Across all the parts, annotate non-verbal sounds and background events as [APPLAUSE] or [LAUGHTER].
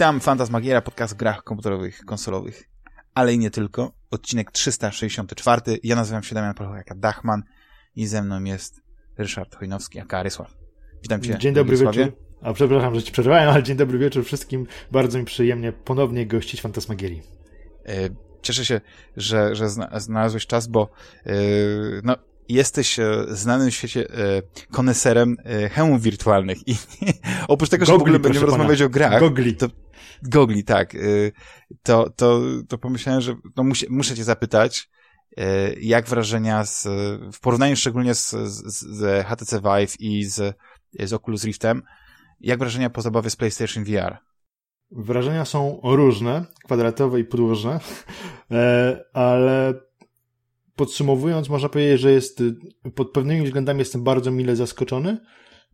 Witam, Fantasmagiera, podcast o grach komputerowych, konsolowych, ale i nie tylko. Odcinek 364. Ja nazywam się Damian Polchaka Dachman i ze mną jest Ryszard Chojnowski, aka Rysław. Witam cię. Dzień dobry wieczór. A przepraszam, że ci przerwałem, ale dzień dobry wieczór wszystkim. Bardzo mi przyjemnie ponownie gościć Fantasmagierii. E, cieszę się, że, że znalazłeś czas, bo yy, no, jesteś e, znanym w świecie e, koneserem e, hełmów wirtualnych i [LAUGHS] oprócz tego, że Gogli, w ogóle będziemy rozmawiać o grach, Gogli. to Gogli, tak, to, to, to pomyślałem, że no muszę, muszę cię zapytać, jak wrażenia z, w porównaniu szczególnie z, z, z HTC Vive i z, z Oculus Riftem, jak wrażenia po zabawie z PlayStation VR? Wrażenia są różne, kwadratowe i podłużne, [LAUGHS] ale podsumowując, można powiedzieć, że jest pod pewnymi względami jestem bardzo mile zaskoczony,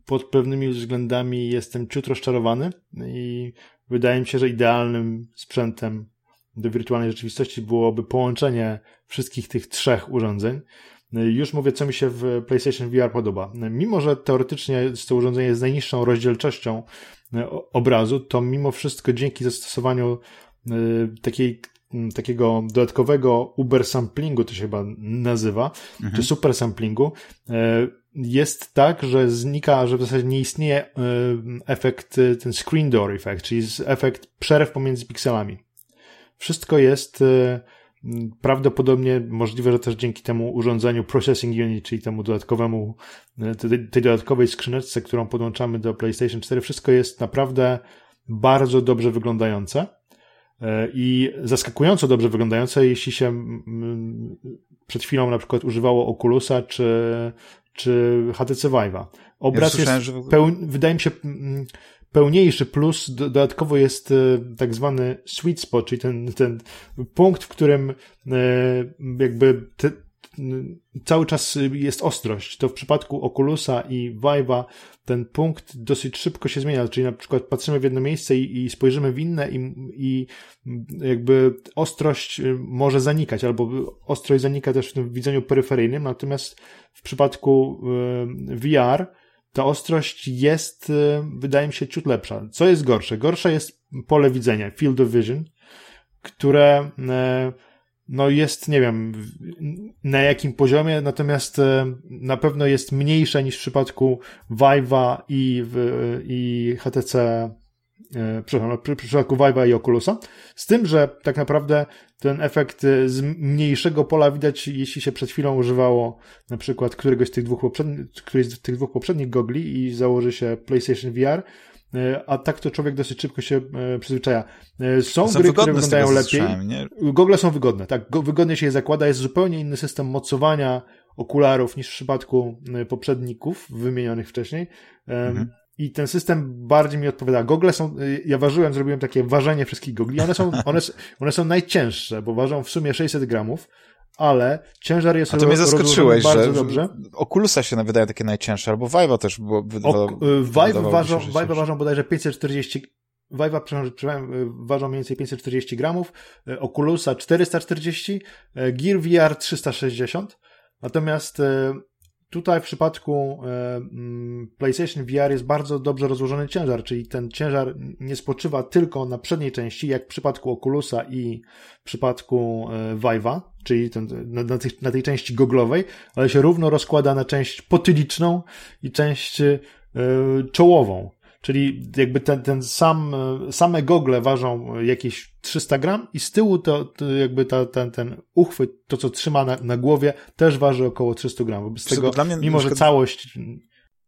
pod pewnymi względami jestem ciut rozczarowany i wydaje mi się, że idealnym sprzętem do wirtualnej rzeczywistości byłoby połączenie wszystkich tych trzech urządzeń. Już mówię, co mi się w PlayStation VR podoba. Mimo, że teoretycznie to urządzenie jest najniższą rozdzielczością obrazu, to mimo wszystko dzięki zastosowaniu e, takiej takiego dodatkowego Uber samplingu, to się chyba nazywa, mhm. czy super samplingu, e, jest tak, że znika, że w zasadzie nie istnieje e, efekt, e, ten screen door effect, czyli efekt przerw pomiędzy pikselami. Wszystko jest prawdopodobnie możliwe, że też dzięki temu urządzeniu Processing Unit, czyli temu dodatkowemu, tej, dodatkowej skrzyneczce, którą podłączamy do PlayStation 4, wszystko jest naprawdę bardzo dobrze wyglądające. I zaskakująco dobrze wyglądające, jeśli się przed chwilą na przykład używało Oculusa czy, czy HTC Vive'a. Obraz ja jest, peł, wydaje mi się, pełniejszy, plus dodatkowo jest e, tak zwany sweet spot, czyli ten, ten punkt, w którym e, jakby te, cały czas jest ostrość. To w przypadku Oculusa i Vive'a ten punkt dosyć szybko się zmienia, czyli na przykład patrzymy w jedno miejsce i, i spojrzymy w inne i, i jakby ostrość y, może zanikać, albo ostrość zanika też w tym widzeniu peryferyjnym, natomiast w przypadku y, VR ta ostrość jest, y, wydaje mi się, ciut lepsza. Co jest gorsze? Gorsze jest pole widzenia, field of vision, które no jest, nie wiem, na jakim poziomie, natomiast e, na pewno jest mniejsze niż w przypadku Vive'a i, i HTC, e, przepraszam, w przypadku Vive'a i Oculusa. Z tym, że tak naprawdę ten efekt e, z mniejszego pola widać, jeśli się przed chwilą używało na przykład któregoś z tych dwóch poprzednich, któryś z tych dwóch poprzednich gogli i założy się PlayStation VR, a tak to człowiek dosyć szybko się e, przyzwyczaja. E, są, są gry, które wyglądają lepiej. Gogle są wygodne, tak. Wygodnie się je zakłada. Jest zupełnie inny system mocowania okularów niż w przypadku poprzedników wymienionych wcześniej. Mhm. I ten system bardziej mi odpowiada. Gogle są, ja ważyłem, zrobiłem takie ważenie wszystkich gogli. One są, one, one są najcięższe, bo ważą w sumie 600 gramów ale ciężar jest A to mnie zaskoczyłeś, bardzo że dobrze. Oculusa się wydaje takie najcięższe, albo Vive'a też było wydawało, y, Vive ważą, Vive ważą bodajże 540 Vive'a przepraszam, y, ważą mniej więcej 540 gramów, y, Oculusa 440, Gear VR 360, natomiast Tutaj w przypadku e, mm, PlayStation VR jest bardzo dobrze rozłożony ciężar, czyli ten ciężar nie spoczywa tylko na przedniej części, jak w przypadku Oculusa i w przypadku e, Vive'a, czyli ten, na, na, tej, na tej części goglowej, ale się równo rozkłada na część potyliczną i część e, czołową. Czyli jakby ten, ten sam, same gogle ważą jakieś 300 gram i z tyłu to, to jakby ta, ten, ten uchwyt, to co trzyma na, na głowie, też waży około 300 gram. Wobec tego, dla mnie mimo że całość...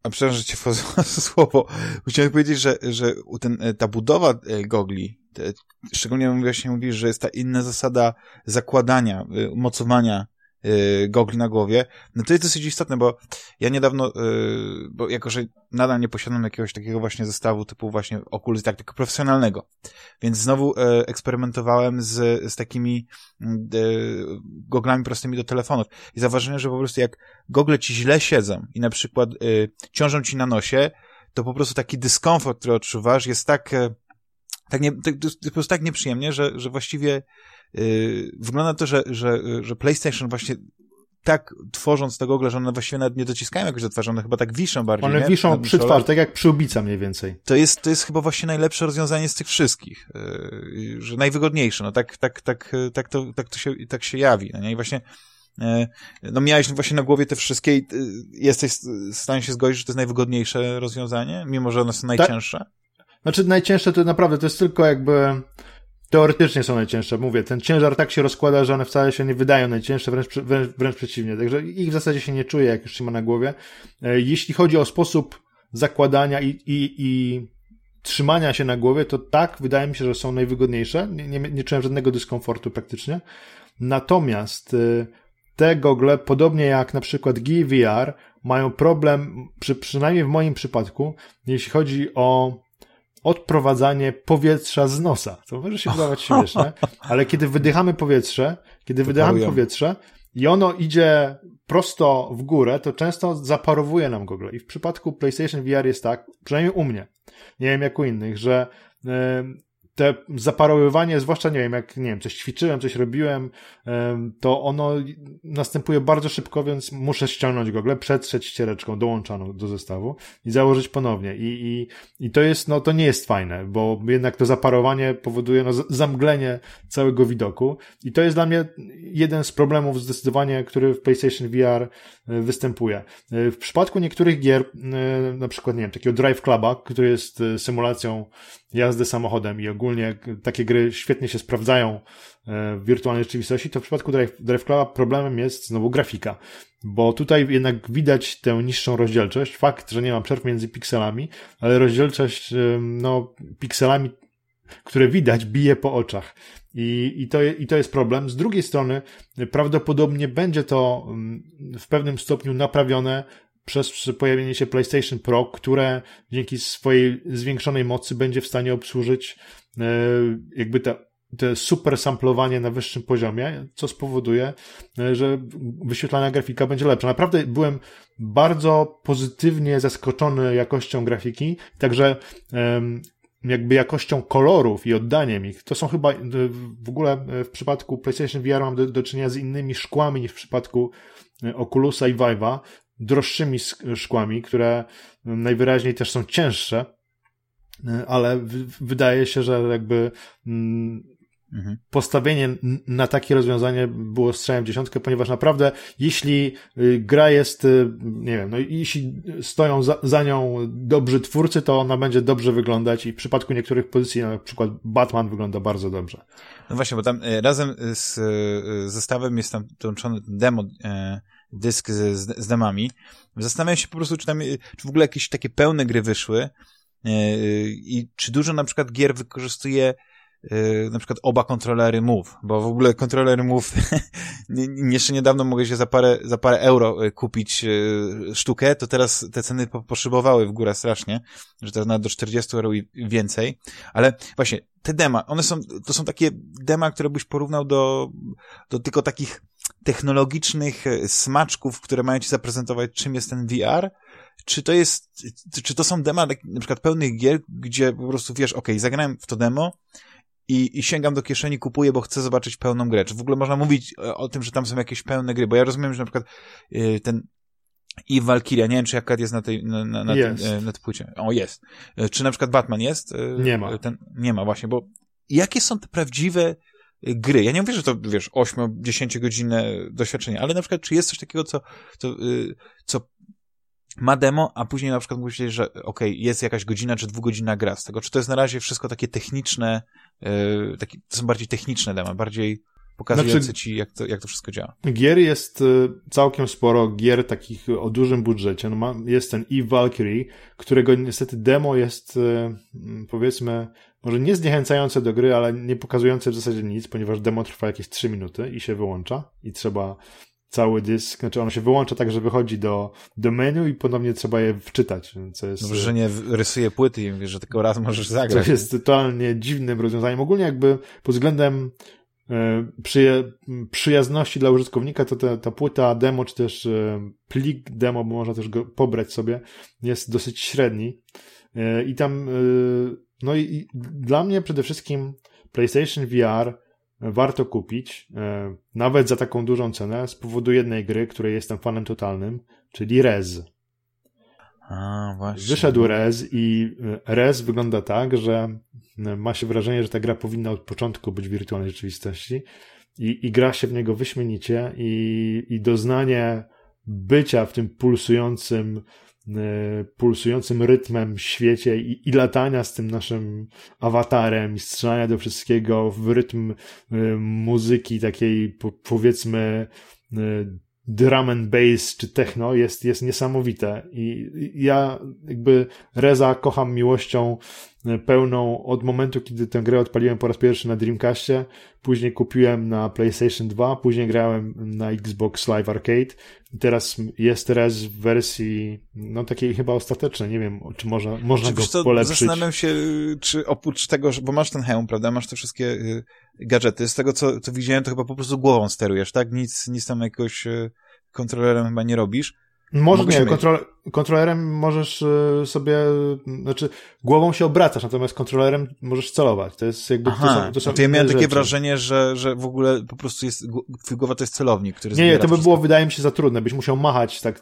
A przepraszam, że cię [LAUGHS] słowo. Chciałem powiedzieć, że, że ten, ta budowa e, gogli, te, szczególnie właśnie mówisz, że jest ta inna zasada zakładania, e, mocowania gogli na głowie, no to jest dosyć istotne, bo ja niedawno, yy, bo jako, że nadal nie posiadam jakiegoś takiego właśnie zestawu typu właśnie Oculus, tak, tylko profesjonalnego, więc znowu yy, eksperymentowałem z, z takimi goglami prostymi do telefonów. I zauważyłem, że po prostu jak gogle ci źle siedzą i na przykład ciążą ci na nosie, to po prostu taki dyskomfort, który odczuwasz jest tak, tak, nie, tak, po prostu tak nieprzyjemnie, że, że właściwie Yy, wygląda to, że, że, że PlayStation właśnie tak tworząc te gogle, że one właściwie nawet nie dociskają jakoś do twarzy, one chyba tak wiszą bardziej, One nie? wiszą przy twarzy, tak jak przyłbica mniej więcej. To jest, to jest chyba właśnie najlepsze rozwiązanie z tych wszystkich, yy, że najwygodniejsze, no tak, tak, tak, tak, to, tak to się, tak się jawi, no nie? I właśnie yy, no miałeś właśnie na głowie te wszystkie i yy, jesteś w stanie się zgodzić, że to jest najwygodniejsze rozwiązanie, mimo że one są najcięższe? Znaczy najcięższe to naprawdę, to jest tylko jakby teoretycznie są najcięższe. Mówię, ten ciężar tak się rozkłada, że one wcale się nie wydają najcięższe, wręcz, wręcz, wręcz przeciwnie. Także ich w zasadzie się nie czuje, jak już się ma na głowie. E, jeśli chodzi o sposób zakładania i, i, i trzymania się na głowie, to tak, wydaje mi się, że są najwygodniejsze. Nie, nie, nie czułem żadnego dyskomfortu praktycznie. Natomiast e, te gogle, podobnie jak na przykład GVR, mają problem, przy, przynajmniej w moim przypadku, jeśli chodzi o odprowadzanie powietrza z nosa. To może się wydawać śmieszne, [LAUGHS] ale kiedy wydychamy powietrze, kiedy to wydychamy powietrze i ono idzie prosto w górę, to często zaparowuje nam gogle. I w przypadku PlayStation VR jest tak, przynajmniej u mnie, nie wiem jak u innych, że te zaparowywanie, zwłaszcza nie wiem, jak nie wiem, coś ćwiczyłem, coś robiłem, to ono następuje bardzo szybko, więc muszę ściągnąć gogle, przetrzeć ściereczką dołączoną do zestawu i założyć ponownie. I, i, i to jest, no to nie jest fajne, bo jednak to zaparowanie powoduje no, zamglenie całego widoku i to jest dla mnie jeden z problemów zdecydowanie, który w PlayStation VR e, występuje. E, w przypadku niektórych gier, e, na przykład, nie wiem, takiego Drive Cluba, który jest symulacją jazdy samochodem i ogólnie takie gry świetnie się sprawdzają e, w wirtualnej rzeczywistości, to w przypadku Drive, problemem jest znowu grafika, bo tutaj jednak widać tę niższą rozdzielczość, fakt, że nie ma przerw między pikselami, ale rozdzielczość, e, no, pikselami, które widać, bije po oczach. I, i, to, I to jest problem. Z drugiej strony, prawdopodobnie będzie to mm, w pewnym stopniu naprawione przez pojawienie się PlayStation Pro, które dzięki swojej zwiększonej mocy będzie w stanie obsłużyć e, jakby te, te super samplowanie na wyższym poziomie, co spowoduje, e, że wyświetlana grafika będzie lepsza. Naprawdę byłem bardzo pozytywnie zaskoczony jakością grafiki, także jakby jakością kolorów i oddaniem ich. To są chyba e, w ogóle w przypadku PlayStation VR mam do, do czynienia z innymi szkłami niż w przypadku Oculusa i Vive'a, droższymi szkłami, które najwyraźniej też są cięższe, ale wydaje się, że jakby mm, mhm. postawienie na takie rozwiązanie było strzałem dziesiątkę, ponieważ naprawdę jeśli y, gra jest, y, nie wiem, no jeśli stoją za, za, nią dobrzy twórcy, to ona będzie dobrze wyglądać i w przypadku niektórych pozycji, na przykład Batman wygląda bardzo dobrze. No właśnie, bo tam y, razem z zestawem jest tam dołączony demo dysk z, z, z demami. Zastanawiam się po prostu, czy tam, czy w ogóle jakieś takie pełne gry wyszły e, i czy dużo na przykład gier wykorzystuje e, na przykład oba kontrolery Move, bo w ogóle kontrolery Move [LAUGHS] jeszcze niedawno mogę się za parę, za parę euro e, kupić sztukę, to teraz te ceny poszybowały w górę strasznie, że teraz nawet do 40 euro i więcej, ale właśnie te dema, one są, to są takie dema, które byś porównał do, do tylko takich technologicznych e, smaczków, które mają ci zaprezentować, czym jest ten VR, czy to jest, czy to są dema na przykład pełnych gier, gdzie po prostu wiesz, ok, zagrałem w to demo i, i sięgam do kieszeni, kupuję, bo chcę zobaczyć pełną grę. Czy w ogóle można mówić o, o tym, że tam są jakieś pełne gry? Bo ja rozumiem, że na przykład yy, ten i Valkyria, nie wiem, czy jaka jest na tej, na, na, na, jest. Tym, na tej płycie. O, jest. Czy na przykład Batman jest? Nie ma. Ten, nie ma, właśnie, bo jakie są te prawdziwe gry. Ja nie mówię, że to, wiesz, 8-10 godzinne doświadczenie, ale na przykład, czy jest coś takiego, co, co, y, co ma demo, a później na przykład mówisz, że okej, okay, jest jakaś godzina czy dwugodzina gra z tego. Czy to jest na razie wszystko takie techniczne, yy, takie, to są bardziej techniczne demo, bardziej pokazujące znaczy, ci, jak to, jak to wszystko działa. Gier jest y, całkiem sporo, gier takich o dużym budżecie. No ma, jest ten Eve Valkyrie, którego niestety demo jest, y, powiedzmy, może nie zniechęcające do gry, ale nie pokazujące w zasadzie nic, ponieważ demo trwa jakieś 3 minuty i się wyłącza i trzeba cały dysk, znaczy ono się wyłącza tak, że wychodzi do, do menu i ponownie trzeba je wczytać, co jest... Dobrze, że nie rysuje płyty i mówisz, że tylko raz możesz zagrać. To jest totalnie dziwnym rozwiązaniem. Ogólnie jakby pod względem e, przyja przyjazności dla użytkownika, to ta, ta płyta demo, czy też e, plik demo, bo można też go pobrać sobie, jest dosyć średni. E, I tam no i, i dla mnie przede wszystkim PlayStation VR warto kupić, e, nawet za taką dużą cenę, z powodu jednej gry, której jestem fanem totalnym, czyli Rez. A, właśnie. Wyszedł Rez i e, Rez wygląda tak, że e, ma się wrażenie, że ta gra powinna od początku być w wirtualnej rzeczywistości i, i gra się w niego wyśmienicie i, i doznanie bycia w tym pulsującym E, pulsującym rytmem świecie i, i latania z tym naszym awatarem i strzelania do wszystkiego w rytm e, muzyki takiej powiedzmy e, drum and bass czy techno jest, jest niesamowite. I ja jakby Reza kocham miłością pełną od momentu, kiedy tę grę odpaliłem po raz pierwszy na Dreamcastie, później kupiłem na PlayStation 2, później grałem na Xbox Live Arcade i teraz jest Rez w wersji no takiej chyba ostatecznej, nie wiem, czy można, można go co, polepszyć. Zastanawiam się, czy oprócz tego, bo masz ten hełm, prawda, masz te wszystkie y, gadżety, z tego co, co widziałem, to chyba po prostu głową sterujesz, tak? Nic, nic tam jakoś y, kontrolerem chyba nie robisz. Może nie, kontrol, kontrolerem możesz e, sobie, znaczy głową się obracasz, natomiast kontrolerem możesz celować. To jest jakby, Aha, to są, to są to ja miałem takie wrażenie, że, że w ogóle po prostu jest, głowa to jest celownik, który Nie, nie, to by wszystko. było wydaje mi się za trudne, byś musiał machać, tak,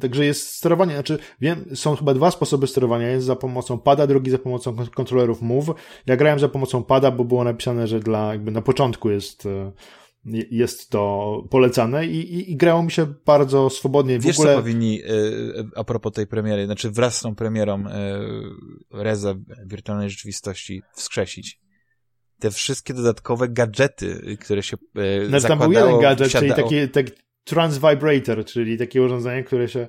także jest sterowanie, znaczy wiem, są chyba dwa sposoby sterowania, jest za pomocą pada, drugi za pomocą kontrolerów move. Ja grałem za pomocą pada, bo było napisane, że dla, jakby na początku jest e, jest to polecane i, i, i grało mi się bardzo swobodnie. W Wiesz, ogóle... co powinni, y, a propos tej premiery, znaczy wraz z tą premierą y, Reza wirtualnej rzeczywistości wskrzesić? Te wszystkie dodatkowe gadżety, które się y, zakładało. Tam był jeden gadżet, czyli taki, taki trans vibrator, czyli takie urządzenie, które się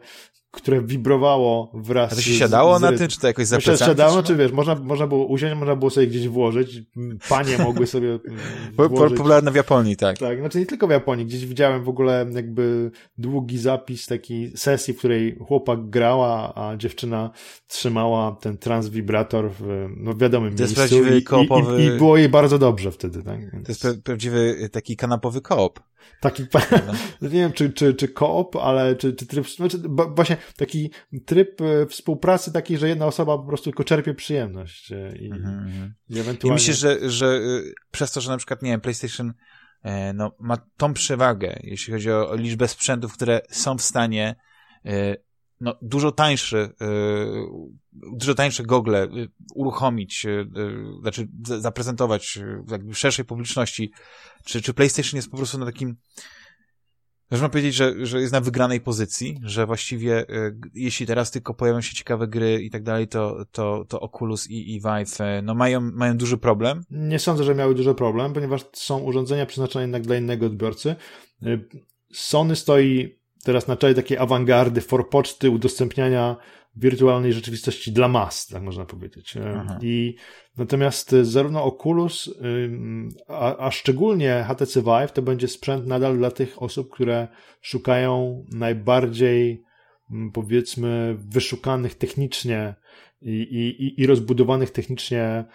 które wibrowało wraz A to się siadało z, z, na tym, czy to jakoś za Siadało, czy wiesz, można, można było usiąść, można było sobie gdzieś włożyć, panie mogły sobie [LAUGHS] włożyć. Popularne w Japonii, tak. Tak, znaczy nie tylko w Japonii, gdzieś widziałem w ogóle jakby długi zapis takiej sesji, w której chłopak grała, a dziewczyna trzymała ten transwibrator w no, wiadomym to miejscu. Jest i, koopowy... i, i, było jej bardzo dobrze wtedy, tak? Więc... To jest prawdziwy taki kanapowy koop. Taki, [LAUGHS] nie wiem, czy, czy, czy koop, ale czy, czy tryb, znaczy, właśnie taki tryb e, współpracy taki, że jedna osoba po prostu tylko czerpie przyjemność. E, I, mhm. i ewentualnie... I myślę, że, że e, przez to, że na przykład, nie wiem, PlayStation no, ma tą przewagę, jeśli chodzi o, o liczbę sprzętów, które są w stanie no, dużo tańsze, dużo tańsze gogle uruchomić, znaczy zaprezentować jakby szerszej publiczności czy, czy PlayStation jest po prostu na takim można powiedzieć, że, że jest na wygranej pozycji, że właściwie y, jeśli teraz tylko pojawią się ciekawe gry i tak dalej, to, to, to Oculus i, i Vive y, no mają, mają duży problem. Nie sądzę, że miały duży problem, ponieważ są urządzenia przeznaczone jednak dla innego odbiorcy. Y, Sony stoi teraz na czele takiej awangardy forpoczty udostępniania wirtualnej rzeczywistości dla mas, tak można powiedzieć. Aha. I natomiast zarówno Oculus, a, a szczególnie HTC Vive to będzie sprzęt nadal dla tych osób, które szukają najbardziej powiedzmy wyszukanych technicznie i, i, i rozbudowanych technicznie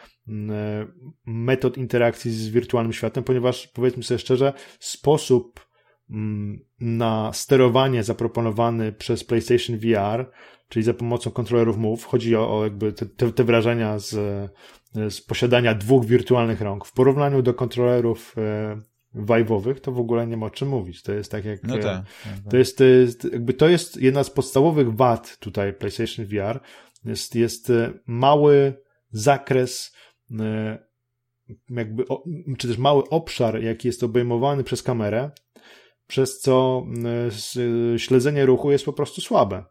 metod interakcji z wirtualnym światem, ponieważ powiedzmy sobie szczerze, sposób na sterowanie zaproponowany przez PlayStation VR czyli za pomocą kontrolerów Move. Chodzi o, o jakby te, te, wrażenia z, z posiadania dwóch wirtualnych rąk. W porównaniu do kontrolerów e, Vive'owych, to w ogóle nie ma o czym mówić. To jest tak jak. No tak, tak, tak. To, jest, to jest, jakby to jest jedna z podstawowych wad tutaj PlayStation VR. Jest, jest e, mały zakres, e, jakby, czy też mały obszar, jaki jest obejmowany przez kamerę, przez co e, śledzenie ruchu jest po prostu słabe.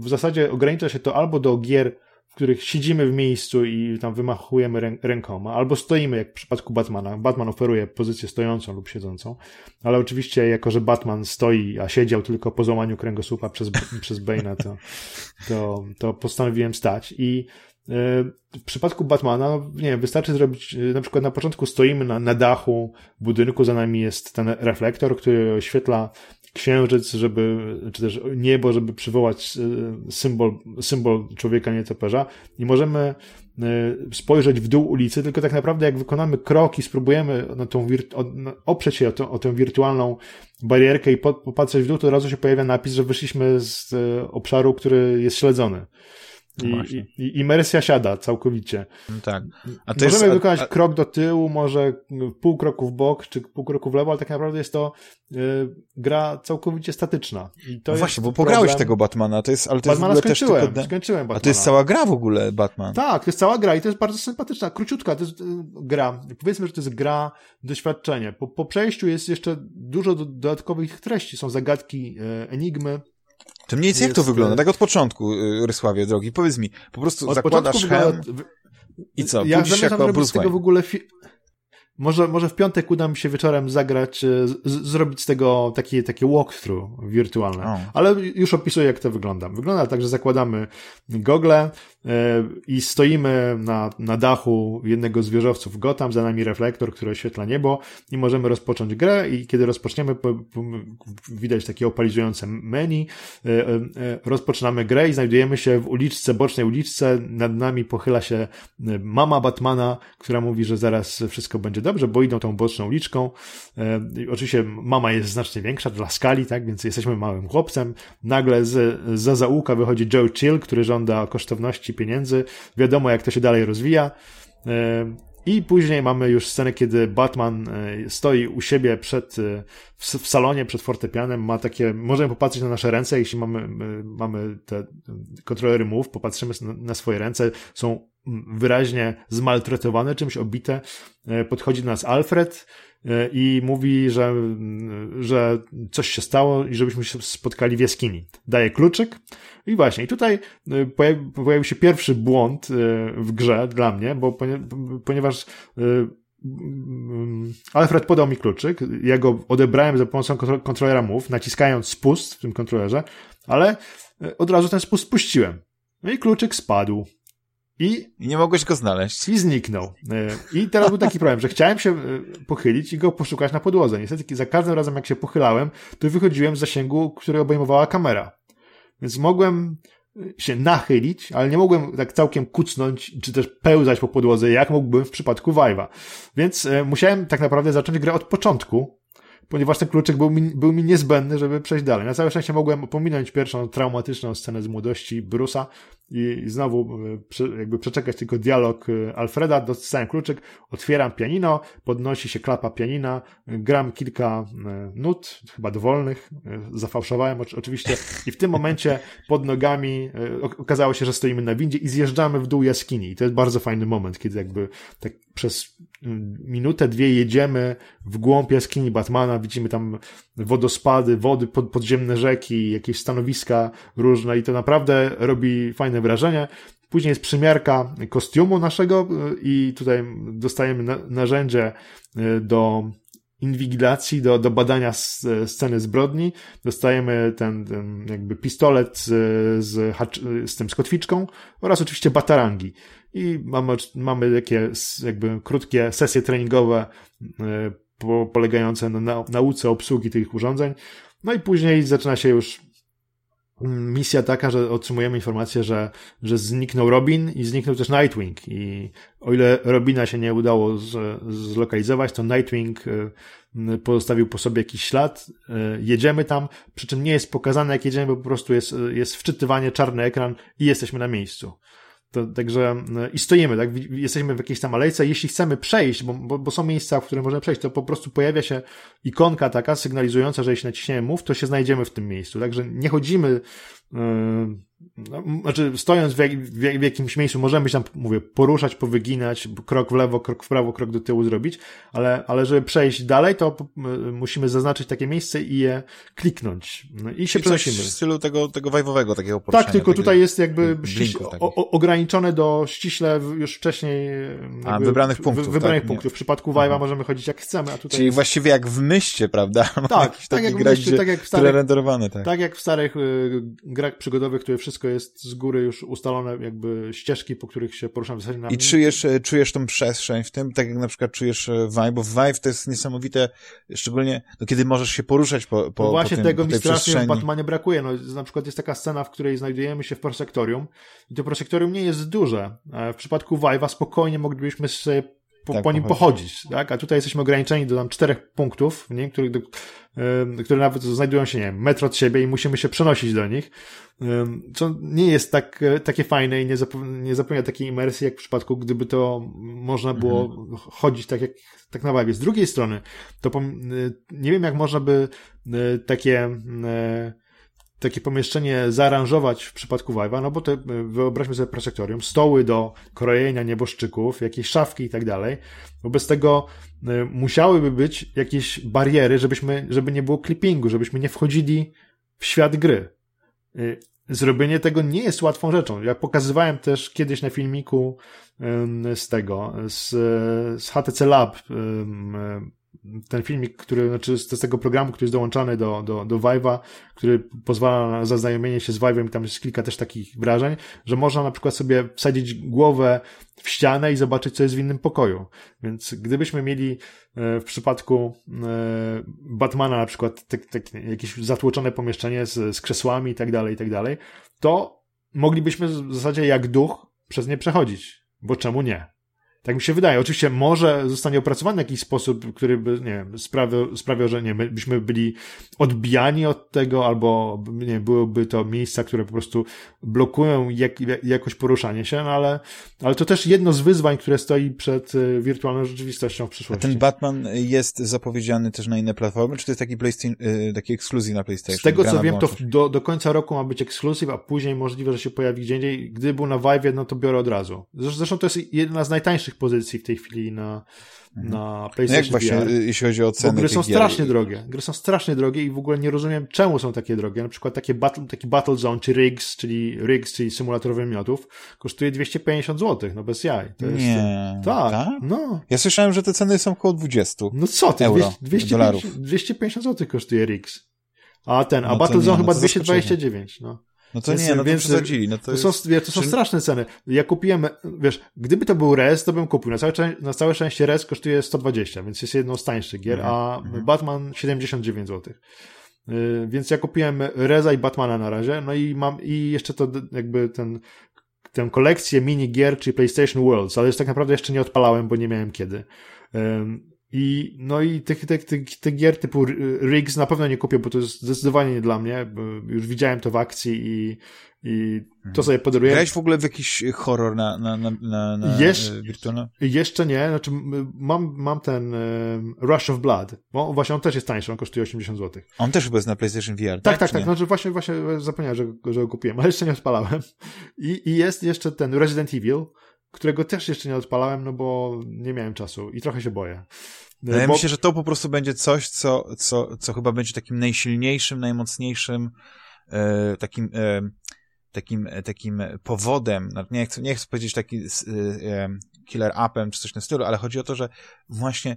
W zasadzie ogranicza się to albo do gier, w których siedzimy w miejscu i tam wymachujemy rękoma, albo stoimy, jak w przypadku Batmana. Batman oferuje pozycję stojącą lub siedzącą, ale oczywiście, jako że Batman stoi, a siedział tylko po złamaniu kręgosłupa przez, [LAUGHS] przez Bane'a, to, to, to postanowiłem stać i e, w przypadku Batmana, nie wiem, wystarczy zrobić, e, na przykład na początku stoimy na, na dachu budynku, za nami jest ten reflektor, który oświetla księżyc, żeby, czy też niebo, żeby przywołać e, symbol, symbol człowieka nietoperza i możemy e, spojrzeć w dół ulicy, tylko tak naprawdę jak wykonamy krok i spróbujemy na tą oprzeć się o, to, o tę wirtualną barierkę i popatrzeć w dół, to od razu się pojawia napis, że wyszliśmy z e, obszaru, który jest śledzony. I, i, I, imersja siada całkowicie. No tak. Możemy jest, wykonać a, a... krok do tyłu, może pół kroku w bok, czy pół kroku w lewo, ale tak naprawdę jest to y, gra całkowicie statyczna. I to no właśnie, bo pograłeś problem... tego Batmana, to jest, ale to Batmana jest skończyłem, też tylko... skończyłem Batmana. A to jest cała gra w ogóle, Batman. Tak, to jest cała gra i to jest bardzo sympatyczna, króciutka, to jest y, gra. Powiedzmy, że to jest gra, doświadczenie. Po, po przejściu jest jeszcze dużo do, dodatkowych treści, są zagadki, y, enigmy, to mniej więcej jak to wygląda? Tak od początku, y, Rysławie, drogi. Powiedz mi, po prostu zakładasz hełm i co? Ja się jako Bruce z tego w ogóle może, może w piątek uda mi się wieczorem zagrać, e, z, zrobić z tego takie, takie walkthrough wirtualne. Ale już opisuję, jak to wygląda. Wygląda tak, że zakładamy gogle i stoimy na, na dachu jednego z wieżowców Gotham, za nami reflektor, który oświetla niebo i możemy rozpocząć grę i kiedy rozpoczniemy, po, po, widać takie opalizujące menu, e, rozpoczynamy grę i znajdujemy się w uliczce, bocznej uliczce, nad nami pochyla się mama Batmana, która mówi, że zaraz wszystko będzie dobrze bo idą tą boczną uliczką. E, oczywiście mama jest znacznie większa dla skali, tak, więc jesteśmy małym chłopcem. Nagle z, za zaułka wychodzi Joe Chill, który żąda kosztowności pieniędzy. Wiadomo, jak to się dalej rozwija. E, I później mamy już scenę, kiedy Batman e, stoi u siebie przed, w, w salonie przed fortepianem, ma takie, możemy popatrzeć na nasze ręce, jeśli mamy, mamy te kontrolery move, popatrzymy na swoje ręce, są wyraźnie zmaltretowane, czymś obite. E, podchodzi do nas Alfred e, i mówi, że, że coś się stało i żebyśmy się spotkali w jaskini. Daje kluczyk i właśnie, i tutaj e, pojawił się pierwszy błąd w grze dla mnie, bo ponieważ Alfred podał mi kluczyk, ja go odebrałem za pomocą kontrolera Move, naciskając spust w tym kontrolerze, ale od razu ten spust spuściłem. No i kluczyk spadł. I, I nie mogłeś go znaleźć. I zniknął. E, I teraz był taki problem, że chciałem się e, pochylić i go poszukać na podłodze. Niestety za każdym razem, jak się pochylałem, to wychodziłem z zasięgu, który obejmowała kamera. Więc mogłem się nachylić, ale nie mogłem tak całkiem kucnąć, czy też pełzać po podłodze, jak mógłbym w przypadku Vive'a. Więc e, musiałem tak naprawdę zacząć grę od początku, ponieważ ten kluczyk był mi, był mi niezbędny, żeby przejść dalej. Na całe szczęście mogłem pominąć pierwszą traumatyczną scenę z młodości Brusa i znowu e, jakby przeczekać tylko dialog e, Alfreda, dostałem kluczyk, otwieram pianino, podnosi się klapa pianina, gram kilka e, nut, chyba dowolnych, zafałszowałem oczywiście. I w tym momencie pod nogami okazało się, że stoimy na windzie i zjeżdżamy w dół jaskini. I to jest bardzo fajny moment, kiedy jakby tak przez minutę, dwie jedziemy w głąb jaskini Batmana, widzimy tam wodospady, wody, pod, podziemne rzeki, jakieś stanowiska różne i to naprawdę robi fajne wrażenie. Później jest przymiarka kostiumu naszego y, i tutaj dostajemy narzędzie y, do inwigilacji, do, do badania sceny zbrodni. Dostajemy ten, ten jakby pistolet z, z, z tym z kotwiczką oraz oczywiście batarangi. I mamy, mamy takie jakby krótkie sesje treningowe po, polegające na nauce obsługi tych urządzeń. No i później zaczyna się już misja taka, że otrzymujemy informację, że, że zniknął Robin i zniknął też Nightwing. I o ile Robina się nie udało z, zlokalizować, to Nightwing y, pozostawił po sobie jakiś ślad. Y, jedziemy tam, przy czym nie jest pokazane, jak jedziemy, bo po prostu jest, jest wczytywanie, czarny ekran i jesteśmy na miejscu. To, także no, i stoimy, tak? Jesteśmy w jakiejś tam alejce. Jeśli chcemy przejść, bo, bo, bo, są miejsca, w które możemy przejść, to po prostu pojawia się ikonka taka sygnalizująca, że jeśli naciśniemy move, to się znajdziemy w tym miejscu. Także nie chodzimy no, znaczy stojąc w, w, w, jakimś miejscu możemy się tam, mówię, poruszać, powyginać, krok w lewo, krok w prawo, krok do tyłu zrobić, ale, ale żeby przejść dalej, to musimy zaznaczyć takie miejsce i je kliknąć. No, I się I przenosimy. w stylu tego, tego wajwowego takiego poruszenia. Tak, tylko tutaj jest jakby ściśle, o, ograniczone do ściśle już wcześniej a, wybranych punktów. Wy, wybranych tak, punktów. W przypadku Vive'a mhm. możemy chodzić jak chcemy, a tutaj... Czyli właściwie jak w myście, prawda? [LAUGHS] Tak, tak jak w myście, tak jak w starych, tak. tak jak w starych y, grach przygodowych, które wszystko jest z góry już ustalone, jakby ścieżki, po których się poruszam w zasadzie na... I czujesz, e, czujesz tą przestrzeń w tym, tak jak na przykład czujesz e, Vive, bo Vive to jest niesamowite, szczególnie no, kiedy możesz się poruszać po, po, no właśnie po tym, tego mi strasznie w Batmanie brakuje. No, na przykład jest taka scena, w której znajdujemy się w prosektorium i to prosektorium nie jest duże. W przypadku Vive'a spokojnie moglibyśmy sobie po, tak, po nim pochodzić, tak? A tutaj jesteśmy ograniczeni do tam czterech punktów, nie? Których, do, które nawet znajdują się, nie wiem, metr od siebie i musimy się przenosić do nich, co nie jest tak, takie fajne i nie, zapewnia, nie zapewnia takiej imersji, jak w przypadku, gdyby to można było mhm. chodzić tak jak, tak na wawie. Z drugiej strony, to nie wiem, jak można by takie takie pomieszczenie zaaranżować w przypadku Vive'a, no bo to wyobraźmy sobie prosektorium, stoły do krojenia nieboszczyków, jakieś szafki i tak dalej. Wobec tego y, musiałyby być jakieś bariery, żebyśmy, żeby nie było clippingu, żebyśmy nie wchodzili w świat gry. Y, zrobienie tego nie jest łatwą rzeczą. Ja pokazywałem też kiedyś na filmiku z tego, z, z HTC Lab ten filmik, który, znaczy z tego programu, który jest dołączany do, do, do Vive'a, który pozwala na zaznajomienie się z Vive'em i tam jest kilka też takich wrażeń, że można na przykład sobie wsadzić głowę w ścianę i zobaczyć, co jest w innym pokoju. Więc gdybyśmy mieli e, w przypadku e, Batmana na przykład tak, tak, jakieś zatłoczone pomieszczenie z, z krzesłami i tak dalej, i tak dalej, to moglibyśmy w zasadzie jak duch przez nie przechodzić. Bo czemu nie? Tak mi się wydaje. Oczywiście może zostanie opracowany w jakiś sposób, który by, nie wiem, sprawiał, sprawiał że nie, my byśmy byli odbijani od tego, albo nie byłyby to miejsca, które po prostu blokują jak, jakoś poruszanie się, no ale, ale to też jedno z wyzwań, które stoi przed y, wirtualną rzeczywistością w przyszłości. A ten Batman jest zapowiedziany też na inne platformy, czy to jest taki PlayStation, y, taki ekskluzyw na PlayStation? Z tego co wiem, to do, do końca roku ma być ekskluzyw, a później możliwe, że się pojawi gdzie indziej. Gdyby był na Vive, no to biorę od razu. Zresztą to jest jedna z najtańszych najtańszych pozycji w tej chwili na, mhm. na PlayStation Jak właśnie, VR. jeśli chodzi o ceny Bo gry są strasznie drogie. Gry są strasznie drogie i w ogóle nie rozumiem, czemu są takie drogie. Na przykład takie battle, taki Battle Zone, czy Rigs, czyli Rigs, czyli symulator wymiotów, kosztuje 250 zł, no bez jaj. To jest, nie. Tak, tak, no. Ja słyszałem, że te ceny są około 20 No co ty, euro, 250, dolarów. 250 zł kosztuje Rigs. A ten, a no Battle Zone no chyba 229, no. No to więc, nie, no to przesadzili. No to, to, są, wiesz, to są straszne ceny. Ja kupiłem, wiesz, gdyby to był res, to bym kupił. Na całe, na całe szczęście res kosztuje 120, więc jest jedną z tańszych gier, mhm, a mhm. Batman 79 zł. Yy, więc ja kupiłem Reza i Batmana na razie, no i mam, i jeszcze to jakby ten, tę kolekcję mini gier, czyli PlayStation Worlds, ale już tak naprawdę jeszcze nie odpalałem, bo nie miałem kiedy. Yy, i, no i tych, tych, tych, tych gier typu Rigs na pewno nie kupię, bo to jest zdecydowanie nie dla mnie. Już widziałem to w akcji i, i to mhm. sobie podaruję. Grałeś w ogóle w jakiś horror na, na, na, na, na Jesz Jeszcze nie. Znaczy, mam, mam ten um, Rush of Blood. Bo właśnie on też jest tańszy, on kosztuje 80 zł. On też chyba jest na PlayStation VR, tak? Tak, tak, tak. Znaczy właśnie, właśnie zapomniałem, że, że go kupiłem, ale jeszcze nie odpalałem. I, I jest jeszcze ten Resident Evil, którego też jeszcze nie odpalałem, no bo nie miałem czasu i trochę się boję. No ja bo... myślę, że to po prostu będzie coś, co, co, co chyba będzie takim najsilniejszym, najmocniejszym e, takim e, takim, takim powodem, no, nie chcę, nie chcę powiedzieć taki e, e, killer upem czy coś w tym stylu, ale chodzi o to, że właśnie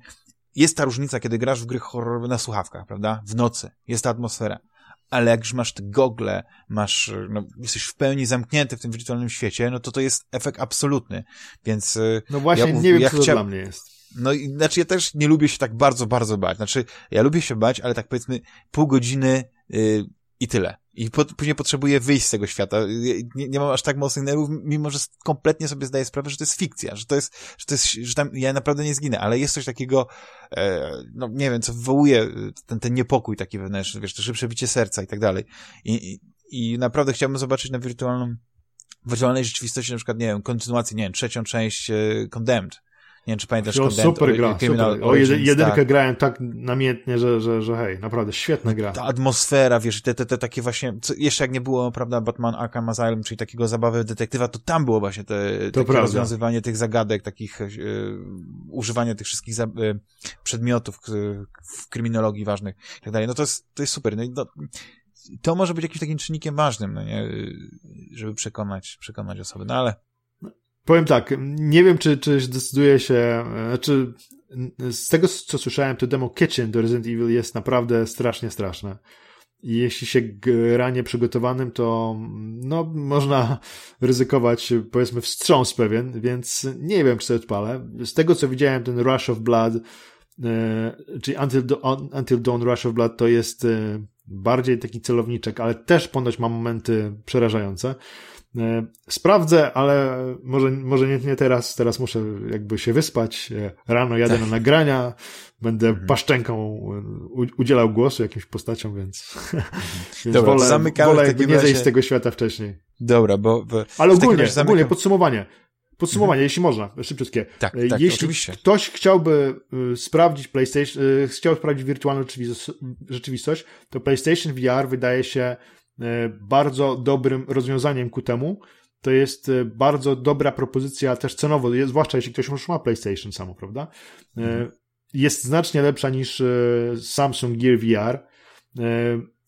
jest ta różnica, kiedy grasz w gry horrorowe na słuchawkach, prawda? W nocy. Jest ta atmosfera ale jak już masz te gogle, masz, no, jesteś w pełni zamknięty w tym wirtualnym świecie, no to to jest efekt absolutny, więc... Y, no właśnie, ja, nie wiem, ja co chcia... dla mnie jest. No i znaczy ja też nie lubię się tak bardzo, bardzo bać. Znaczy, ja lubię się bać, ale tak powiedzmy pół godziny yy, i tyle. I po, później potrzebuję wyjść z tego świata. Nie, nie mam aż tak mocnych nerwów, mimo że kompletnie sobie zdaję sprawę, że to jest fikcja, że to jest, że to jest, że tam ja naprawdę nie zginę, ale jest coś takiego, e, no nie wiem, co wywołuje ten, ten niepokój taki wewnętrzny, wiesz, to szybsze bicie serca i tak dalej. I, i, i naprawdę chciałbym zobaczyć na wirtualną, wirtualnej rzeczywistości na przykład, nie wiem, kontynuację, nie wiem, trzecią część e, Condemned nie wiem, czy pamiętasz o, Super gra, super. O, jedynkę tak. grałem tak namiętnie, że, że, że hej, naprawdę świetna gra. Ta atmosfera, wiesz, te, te, te takie właśnie, co, jeszcze jak nie było, prawda, Batman Arkham Asylum, czyli takiego zabawy detektywa, to tam było właśnie te, to takie rozwiązywanie tych zagadek, takich, e, używanie tych wszystkich za, e, przedmiotów w kryminologii ważnych i tak dalej. No to jest, to jest super. No no, to może być jakimś takim czynnikiem ważnym, no nie, żeby przekonać, przekonać osoby, no ale Powiem tak, nie wiem, czy, czy zdecyduje się, znaczy, z tego, co słyszałem, to demo Kitchen do Resident Evil jest naprawdę strasznie straszne. Jeśli się gra nieprzygotowanym, to no, można ryzykować, powiedzmy, wstrząs pewien, więc nie wiem, czy sobie odpalę. Z tego, co widziałem, ten Rush of Blood, e, czyli Until, Until Dawn Rush of Blood to jest e, bardziej taki celowniczek, ale też ponoć ma momenty przerażające. E, sprawdzę, ale może, może nie, nie teraz. Teraz muszę jakby się wyspać. E, rano jadę tak. na nagrania, będę mhm. paszczęką udzielał głosu jakimś postaciom, więc, więc Dobra, wolę, zamykamy wolę nie razie... zejść z tego świata wcześniej. Dobra, bo... bo ale ogólnie, ogólnie podsumowanie. Podsumowanie, mhm. jeśli można, szybciutkie. Tak, tak, Jeśli oczywiście. ktoś chciałby y, sprawdzić PlayStation, y, chciał sprawdzić wirtualną rzeczywistość, to PlayStation VR wydaje się y, bardzo dobrym rozwiązaniem ku temu. To jest bardzo dobra propozycja też cenowo, zwłaszcza jeśli ktoś już ma PlayStation samo, prawda? Mhm. Jest znacznie lepsza niż Samsung Gear VR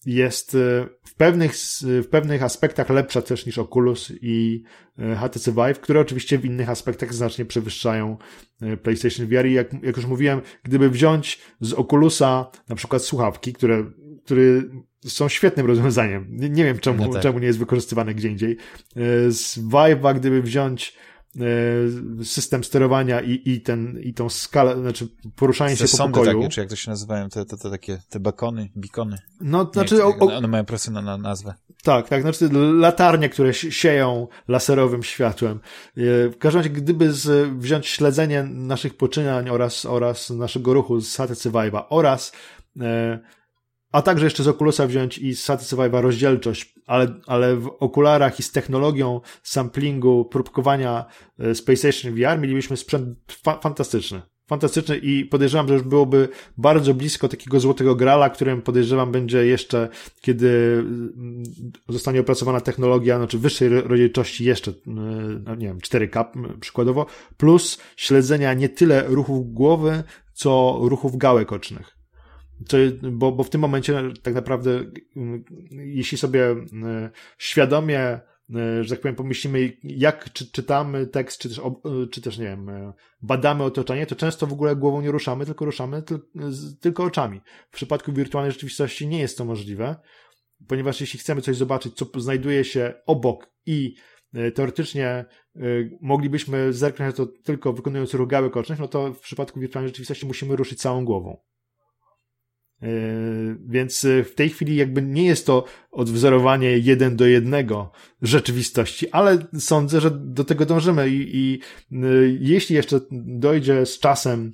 jest e, w pewnych, w pewnych aspektach lepsza też niż Oculus i e, HTC Vive, które oczywiście w innych aspektach znacznie przewyższają e, PlayStation VR i jak, jak już mówiłem, gdyby wziąć z Oculusa na przykład słuchawki, które, które są świetnym rozwiązaniem, nie, nie wiem czemu, no tak. czemu nie jest wykorzystywane gdzie indziej, z Vive'a gdyby wziąć E, system sterowania i, i, ten, i tą skalę, znaczy poruszanie te się po pokoju. takie, czy jak to się nazywają, te, te, te takie, te bakony, bikony. No, znaczy... O, o, one mają prostą na, nazwę. Tak, tak, znaczy latarnie, które sieją laserowym światłem. E, w każdym razie, gdyby z, wziąć śledzenie naszych poczynań oraz, oraz naszego ruchu z HTC Vive'a oraz e, a także jeszcze z Oculusa wziąć i z Satisfy'a rozdzielczość, ale, ale w okularach i z technologią samplingu, próbkowania z PlayStation VR mielibyśmy sprzęt fa fantastyczny. Fantastyczny i podejrzewam, że już byłoby bardzo blisko takiego złotego grala, którym podejrzewam będzie jeszcze, kiedy mm, zostanie opracowana technologia, znaczy wyższej rozdzielczości jeszcze, no nie wiem, 4K przykładowo, plus śledzenia nie tyle ruchów głowy, co ruchów gałek ocznych. Co, bo, bo w tym momencie tak naprawdę, mm, jeśli sobie e, świadomie, e, że tak powiem, pomyślimy, jak czy, czytamy tekst, czy też, e, czy też, nie wiem, badamy otoczenie, to często w ogóle głową nie ruszamy, tylko ruszamy tylko oczami. W przypadku wirtualnej rzeczywistości nie jest to możliwe, ponieważ jeśli chcemy coś zobaczyć, co znajduje się obok i teoretycznie moglibyśmy zerknąć to tylko wykonując ruch gałek ocznych, no to w przypadku wirtualnej rzeczywistości musimy ruszyć całą głową. E, więc e, w tej chwili jakby nie jest to odwzorowanie jeden do jednego rzeczywistości, ale sądzę, że do tego dążymy i, i e, jeśli jeszcze dojdzie z czasem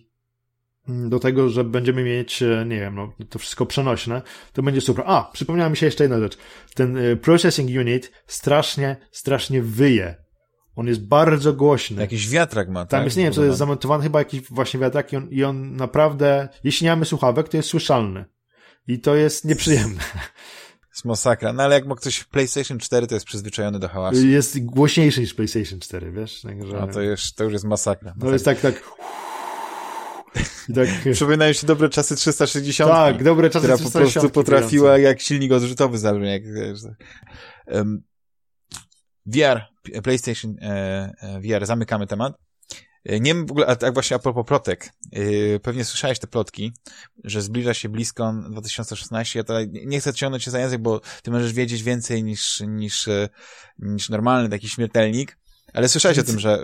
do tego, że będziemy mieć, nie wiem, no, to wszystko przenośne, to będzie super. A, przypomniała mi się jeszcze jedna rzecz. Ten processing unit strasznie, strasznie wyje on jest bardzo głośny. Jakiś wiatrak ma, Tam tak? jest, nie wiem, co jest zamontowany, chyba jakiś właśnie wiatrak i on, i on naprawdę, jeśli nie mamy słuchawek, to jest słyszalny. I to jest nieprzyjemne. [LAUGHS] jest masakra. No ale jak ma ktoś PlayStation 4, to jest przyzwyczajony do hałasu. Jest głośniejszy niż PlayStation 4, wiesz? Także... No to już, to już jest masakra. To jest tak, tak... I tak... [LAUGHS] Przypominają się dobre czasy 360. Tak, dobre czasy która 360. Która po prostu potrafiła jak silnik odrzutowy zabrzmieć. Jak, um, VR, PlayStation e, e, VR, zamykamy temat. E, nie wiem w ogóle, a tak właśnie a propos plotek. Pewnie słyszałeś te plotki, że zbliża się blisko 2016. Ja to nie chcę ciągnąć się za język, bo ty możesz wiedzieć więcej niż, niż, niż normalny taki śmiertelnik. Ale słyszałeś o tym, że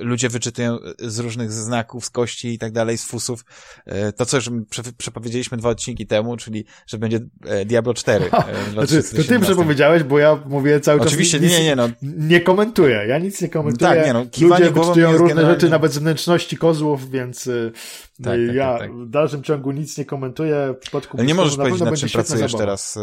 y, ludzie wyczytują z różnych znaków, z kości i tak dalej, z fusów, y, to co już prze, przepowiedzieliśmy dwa odcinki temu, czyli, że będzie e, Diablo 4. [LAUGHS] E, znaczy, to ty przepowiedziałeś, bo ja mówię cały czas. Oczywiście, nie, nie, no. Nie komentuję, ja nic nie komentuję. Tak, nie no, ludzie wyczytują różne generalnie... rzeczy, nawet z wnętrzności kozłów, więc y, tak, tak, ja tak, tak, w dalszym ciągu nic nie komentuję. W przypadku Ale nie możesz powiedzieć, na czym pracujesz zabawa. teraz.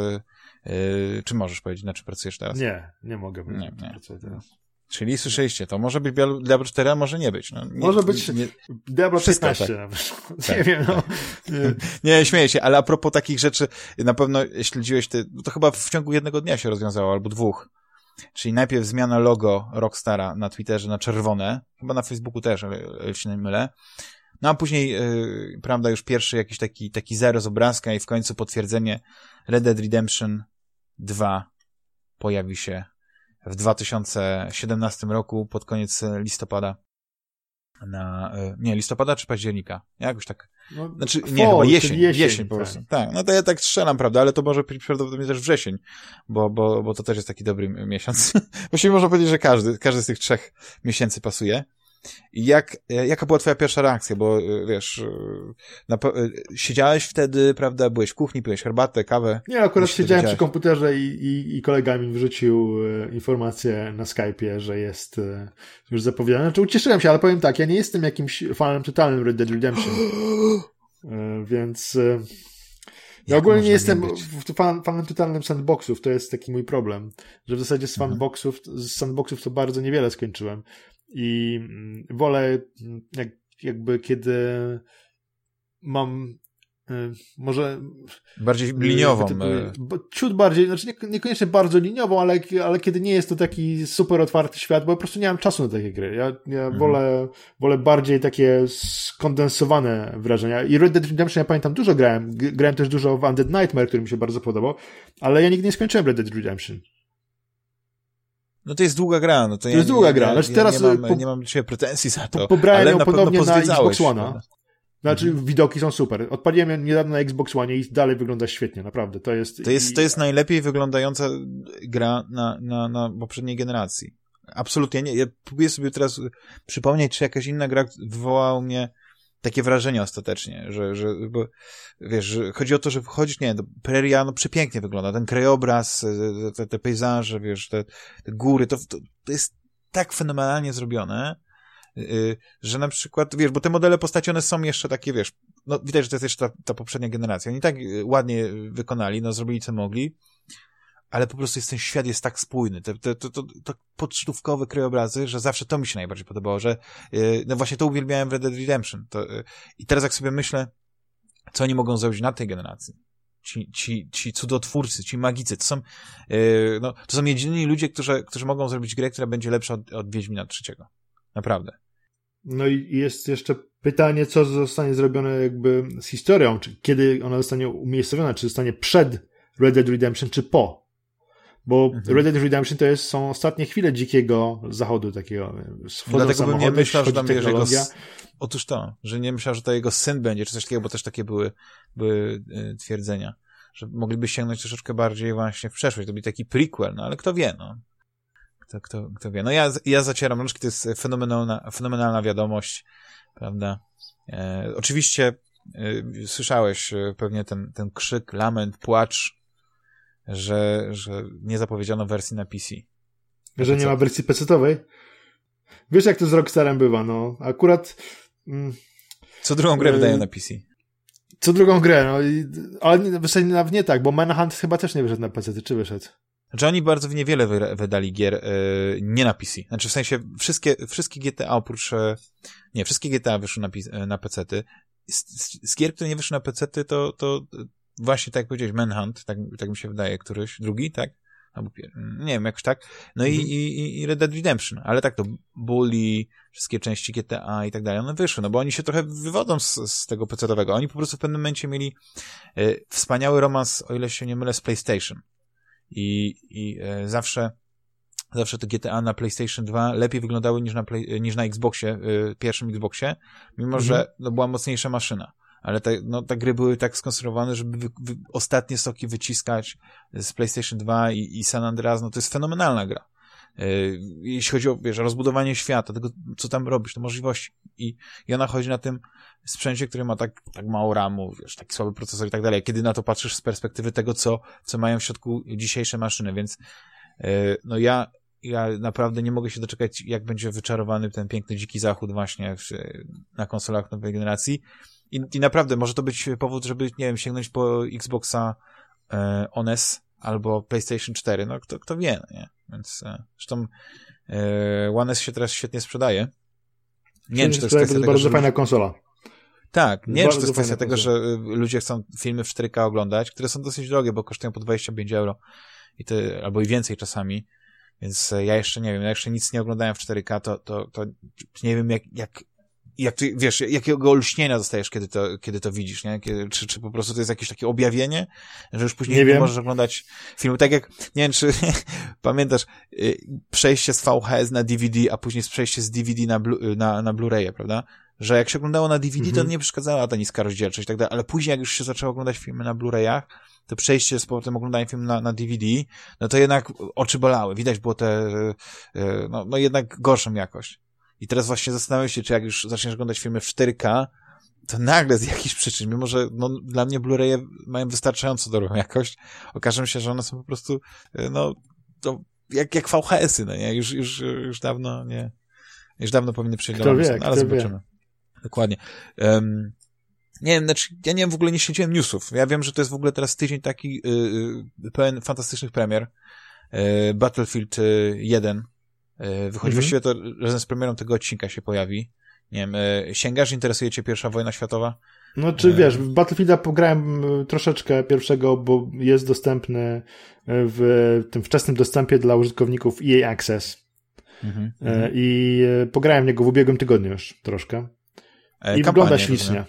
Yy, czy możesz powiedzieć, na czym pracujesz teraz? Nie, nie mogę powiedzieć, nie, nie. pracuję teraz. Czyli słyszeliście, to może być Diablo 4, a może nie być. No, nie, może być nie, Diablo 15. [LAUGHS] Tak. Nie tak, wiem, no. Nie. [LAUGHS] nie, śmieję się, ale a propos takich rzeczy, na pewno śledziłeś ty, to chyba w ciągu jednego dnia się rozwiązało, albo dwóch. Czyli najpierw zmiana logo Rockstara na Twitterze na czerwone, chyba na Facebooku też, ale się nie mylę. No a później, yy, prawda, już pierwszy jakiś taki, taki zero z obrazka i w końcu potwierdzenie Red Dead Redemption 2 pojawi się w 2017 roku pod koniec listopada na, e, nie, listopada czy października, jakoś tak, no, znaczy, nie, fall, chyba jesień, jesień, jesień po prostu, tak. tak, no to ja tak strzelam, prawda, ale to może być prawdopodobnie też wrzesień, bo, bo, bo to też jest taki dobry miesiąc, [LAUGHS] właściwie można powiedzieć, że każdy, każdy z tych trzech miesięcy pasuje, Jak, jaka była twoja pierwsza reakcja? Bo wiesz, na, siedziałeś wtedy, prawda, byłeś w kuchni, piłeś herbatę, kawę. Nie, akurat siedziałem przy komputerze i, i, i kolega mi wrzucił informację na Skype'ie, że jest już zapowiedziane. Znaczy ucieszyłem się, ale powiem tak, ja nie jestem jakimś fanem totalnym Red Dead Redemption. [GASPS] Więc ja ogólnie nie jestem fan, fanem totalnym sandboxów, to jest taki mój problem, że w zasadzie z mhm. sandboxów, z sandboxów to bardzo niewiele skończyłem i mm, wolę mm, jak, jakby kiedy mam Y, może... Bardziej y, liniową. Typu, y. ciut bardziej, znaczy nie, niekoniecznie bardzo liniową, ale, ale kiedy nie jest to taki super otwarty świat, bo po prostu nie mam czasu na takie gry. Ja, ja mhm. wolę, wolę bardziej takie skondensowane wrażenia. I Red Dead Redemption ja pamiętam dużo grałem. Grałem też dużo w Undead Nightmare, który mi się bardzo podobał, ale ja nigdy nie skończyłem Red Dead Redemption. No to jest długa gra. No to, to ja, jest długa gra. Znaczy teraz nie mam, po, nie mam dzisiaj pretensji za to. Pobrałem ją podobnie na Xbox One. Znaczy, mhm. widoki są super. Odpaliłem je niedawno na Xbox One i dalej wygląda świetnie, naprawdę. To jest, to jest, to jest najlepiej wyglądająca gra na, na, na poprzedniej generacji. Absolutnie nie. Ja próbuję sobie teraz przypomnieć, czy jakaś inna gra wywołała mnie takie wrażenie ostatecznie, że, że bo, wiesz, że chodzi o to, że wchodzisz, nie, do Preria, no przepięknie wygląda, ten krajobraz, te, te pejzaże, wiesz, te, te góry, to, to, to jest tak fenomenalnie zrobione, Y, że na przykład, wiesz, bo te modele postaci, one są jeszcze takie, wiesz, no widać, że to jest jeszcze ta, ta poprzednia generacja. Oni tak ładnie wykonali, no zrobili co mogli, ale po prostu jest, ten świat jest tak spójny, te, te, to, to, to podsztówkowe krajobrazy, że zawsze to mi się najbardziej podobało, że yy, no właśnie to uwielbiałem w Red Dead Redemption. To, yy, I teraz jak sobie myślę, co oni mogą zrobić na tej generacji, ci, ci, ci cudotwórcy, ci magicy, to są, yy, no, to są jedyni ludzie, którzy, którzy mogą zrobić grę, która będzie lepsza od, od Wiedźmina trzeciego. Naprawdę. No i jest jeszcze pytanie, co zostanie zrobione jakby z historią, czy kiedy ona zostanie umiejscowiona, czy zostanie przed Red Dead Redemption, czy po. Bo mhm. Red Dead Redemption to jest, są ostatnie chwile dzikiego zachodu takiego. Dlatego bym nie myślał, że tam. Jego... Otóż to, że nie myślał, że to jego syn będzie, czy coś takiego, bo też takie były, były y, twierdzenia, że mogliby sięgnąć troszeczkę bardziej właśnie w przeszłość. To był taki prequel, no ale kto wie, no. Kto, kto, kto wie. No ja, ja zacieram rączki, to jest fenomenalna, fenomenalna wiadomość, prawda? E, oczywiście e, słyszałeś e, pewnie ten, ten krzyk, lament, płacz, że, że nie zapowiedziano wersji na PC. Że nie ma wersji PC-owej? Wiesz, jak to z Rockstarem bywa, no. Akurat... Mm, Co drugą grę wydają na PC. Co drugą grę, no. ale w zasadzie nawet nie tak, bo Manhunt chyba też nie wyszedł na PC, czy wyszedł? Znaczy oni bardzo niewiele wy, wydali gier yy, nie na PC. Znaczy w sensie wszystkie, wszystkie GTA oprócz... Yy, nie, wszystkie GTA wyszły na, yy, na PC-ty. Z, z, z, gier, które nie wyszły na PC-ty, to, to właśnie tak jak powiedziałeś, Manhunt, tak, tak mi się wydaje, któryś, drugi, tak? Albo nie wiem, jakoś tak. No mhm. i, i, i Red Dead Redemption, ale tak to Bully, wszystkie części GTA i tak dalej, one wyszły, no bo oni się trochę wywodzą z, z tego PC-owego. Oni po prostu w pewnym momencie mieli y, wspaniały romans, o ile się nie mylę, z PlayStation i, i e, zawsze zawsze te GTA na PlayStation 2 lepiej wyglądały niż na, play, niż na Xboxie, y, pierwszym Xboxie, mimo mhm. że no, była mocniejsza maszyna. Ale te, no, te gry były tak skonstruowane, żeby wy, wy, ostatnie soki wyciskać z PlayStation 2 i, i San Andreas, no to jest fenomenalna gra. Y, jeśli chodzi o, wiesz, rozbudowanie świata, tego, co tam robisz, te możliwości. I, I ona chodzi na tym sprzęcie, który ma tak, tak mało ramu, wiesz, taki słaby procesor i tak dalej. Kiedy na to patrzysz z perspektywy tego, co, co mają w środku dzisiejsze maszyny, więc yy, no ja, ja naprawdę nie mogę się doczekać, jak będzie wyczarowany ten piękny dziki zachód właśnie w, na konsolach nowej generacji. I, I naprawdę może to być powód, żeby, nie wiem, sięgnąć po Xboxa e, One S albo PlayStation 4, no kto, kto wie, no nie? Więc e, zresztą e, One S się teraz świetnie sprzedaje. Nie wiem, czy to jest kwestia tego, bardzo że... fajna konsola. Tak, nie wiem, czy to jest kwestia tego, że y, ludzie chcą filmy w 4K oglądać, które są dosyć drogie, bo kosztują po 25 euro i to, albo i więcej czasami, więc e, ja jeszcze nie wiem, ja jeszcze nic nie oglądałem w 4K, to, to, to nie wiem, jak, jak, jak ty, wiesz, jakiego olśnienia dostajesz, kiedy to, kiedy to widzisz, nie? Kiedy, czy, czy po prostu to jest jakieś takie objawienie, że już później nie, nie możesz oglądać filmu. Tak jak, nie wiem, czy [LAUGHS] pamiętasz, y, przejście z VHS na DVD, a później przejście z DVD na, blu, na, na Blu-ray'a, prawda? że jak się oglądało na DVD, to mhm. nie przeszkadzała ta niska rozdzielczość i tak dalej, ale później jak już się zaczęło oglądać filmy na Blu-rayach, to przejście z powrotem oglądania filmu na, na DVD, no to jednak oczy bolały, widać było te, e, no, no jednak gorszą jakość. I teraz właśnie zastanawiam się, czy jak już zaczniesz oglądać filmy w 4K, to nagle z jakichś przyczyn, mimo że no, dla mnie Blu-raye mają wystarczająco dobrą jakość, okaże się, że one są po prostu, y, no, to jak, jak VHS-y, no nie? Już, już, już dawno nie, już dawno powinny przyjść do wie, no, ale zobaczymy. Wie. Dokładnie. Um, nie wiem, znaczy, ja nie wiem, w ogóle nie śledziłem newsów. Ja wiem, że to jest w ogóle teraz tydzień taki yy, pełen fantastycznych premier. Yy, Battlefield 1 yy, wychodzi, mhm. właściwie to razem z premierą tego odcinka się pojawi. Nie wiem, yy, sięgasz, interesuje cię pierwsza wojna światowa? No czy wiesz, w Battlefielda pograłem troszeczkę pierwszego, bo jest dostępny w tym wczesnym dostępie dla użytkowników EA Access. Mhm, I pograłem w niego w ubiegłym tygodniu już troszkę. E, I wygląda ślicznie.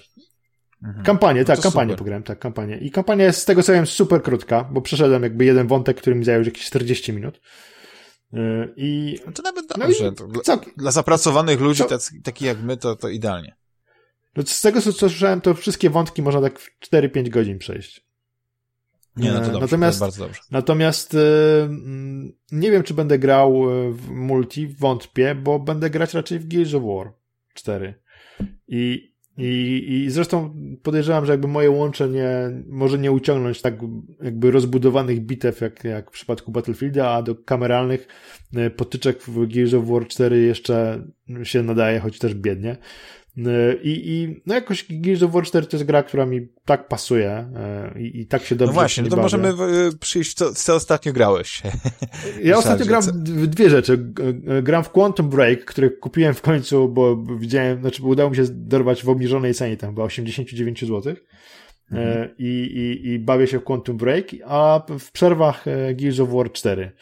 Mhm. Kampanię, no tak, kampanię super. pograłem, tak, kampanię. I kampania jest z tego co wiem super krótka, bo przeszedłem jakby jeden wątek, który mi zajął już jakieś 40 minut. Y, I... No to nawet dobrze. No i... dla, dla zapracowanych ludzi, takich jak my, to, to idealnie. No z tego co, słyszałem, to wszystkie wątki można tak w 4-5 godzin przejść. Nie, no to dobrze, natomiast, to bardzo dobrze. Natomiast y, mm, nie wiem, czy będę grał y, w multi, wątpię, bo będę grać raczej w Gears of War 4. I i, I zresztą podejrzewam, że jakby moje łączenie może nie uciągnąć tak jakby rozbudowanych bitew jak, jak w przypadku Battlefielda, a do kameralnych e, potyczek w Gears of War 4 jeszcze się nadaje, choć też biednie. E, I, I no jakoś Gears of War 4 to jest gra, która mi tak pasuje e, i, i tak się dobrze No właśnie, no to możemy e, przyjść, co, co ostatnio grałeś? [LAUGHS] Ja ostatnio gram w dwie rzeczy. Gram w Quantum Break, które kupiłem w końcu, bo widziałem, znaczy udało mi się dorwać w obniżonej cenie, tam chyba 89 zł. Mhm. I, i, I bawię się w Quantum Break, a w przerwach Gears of War 4.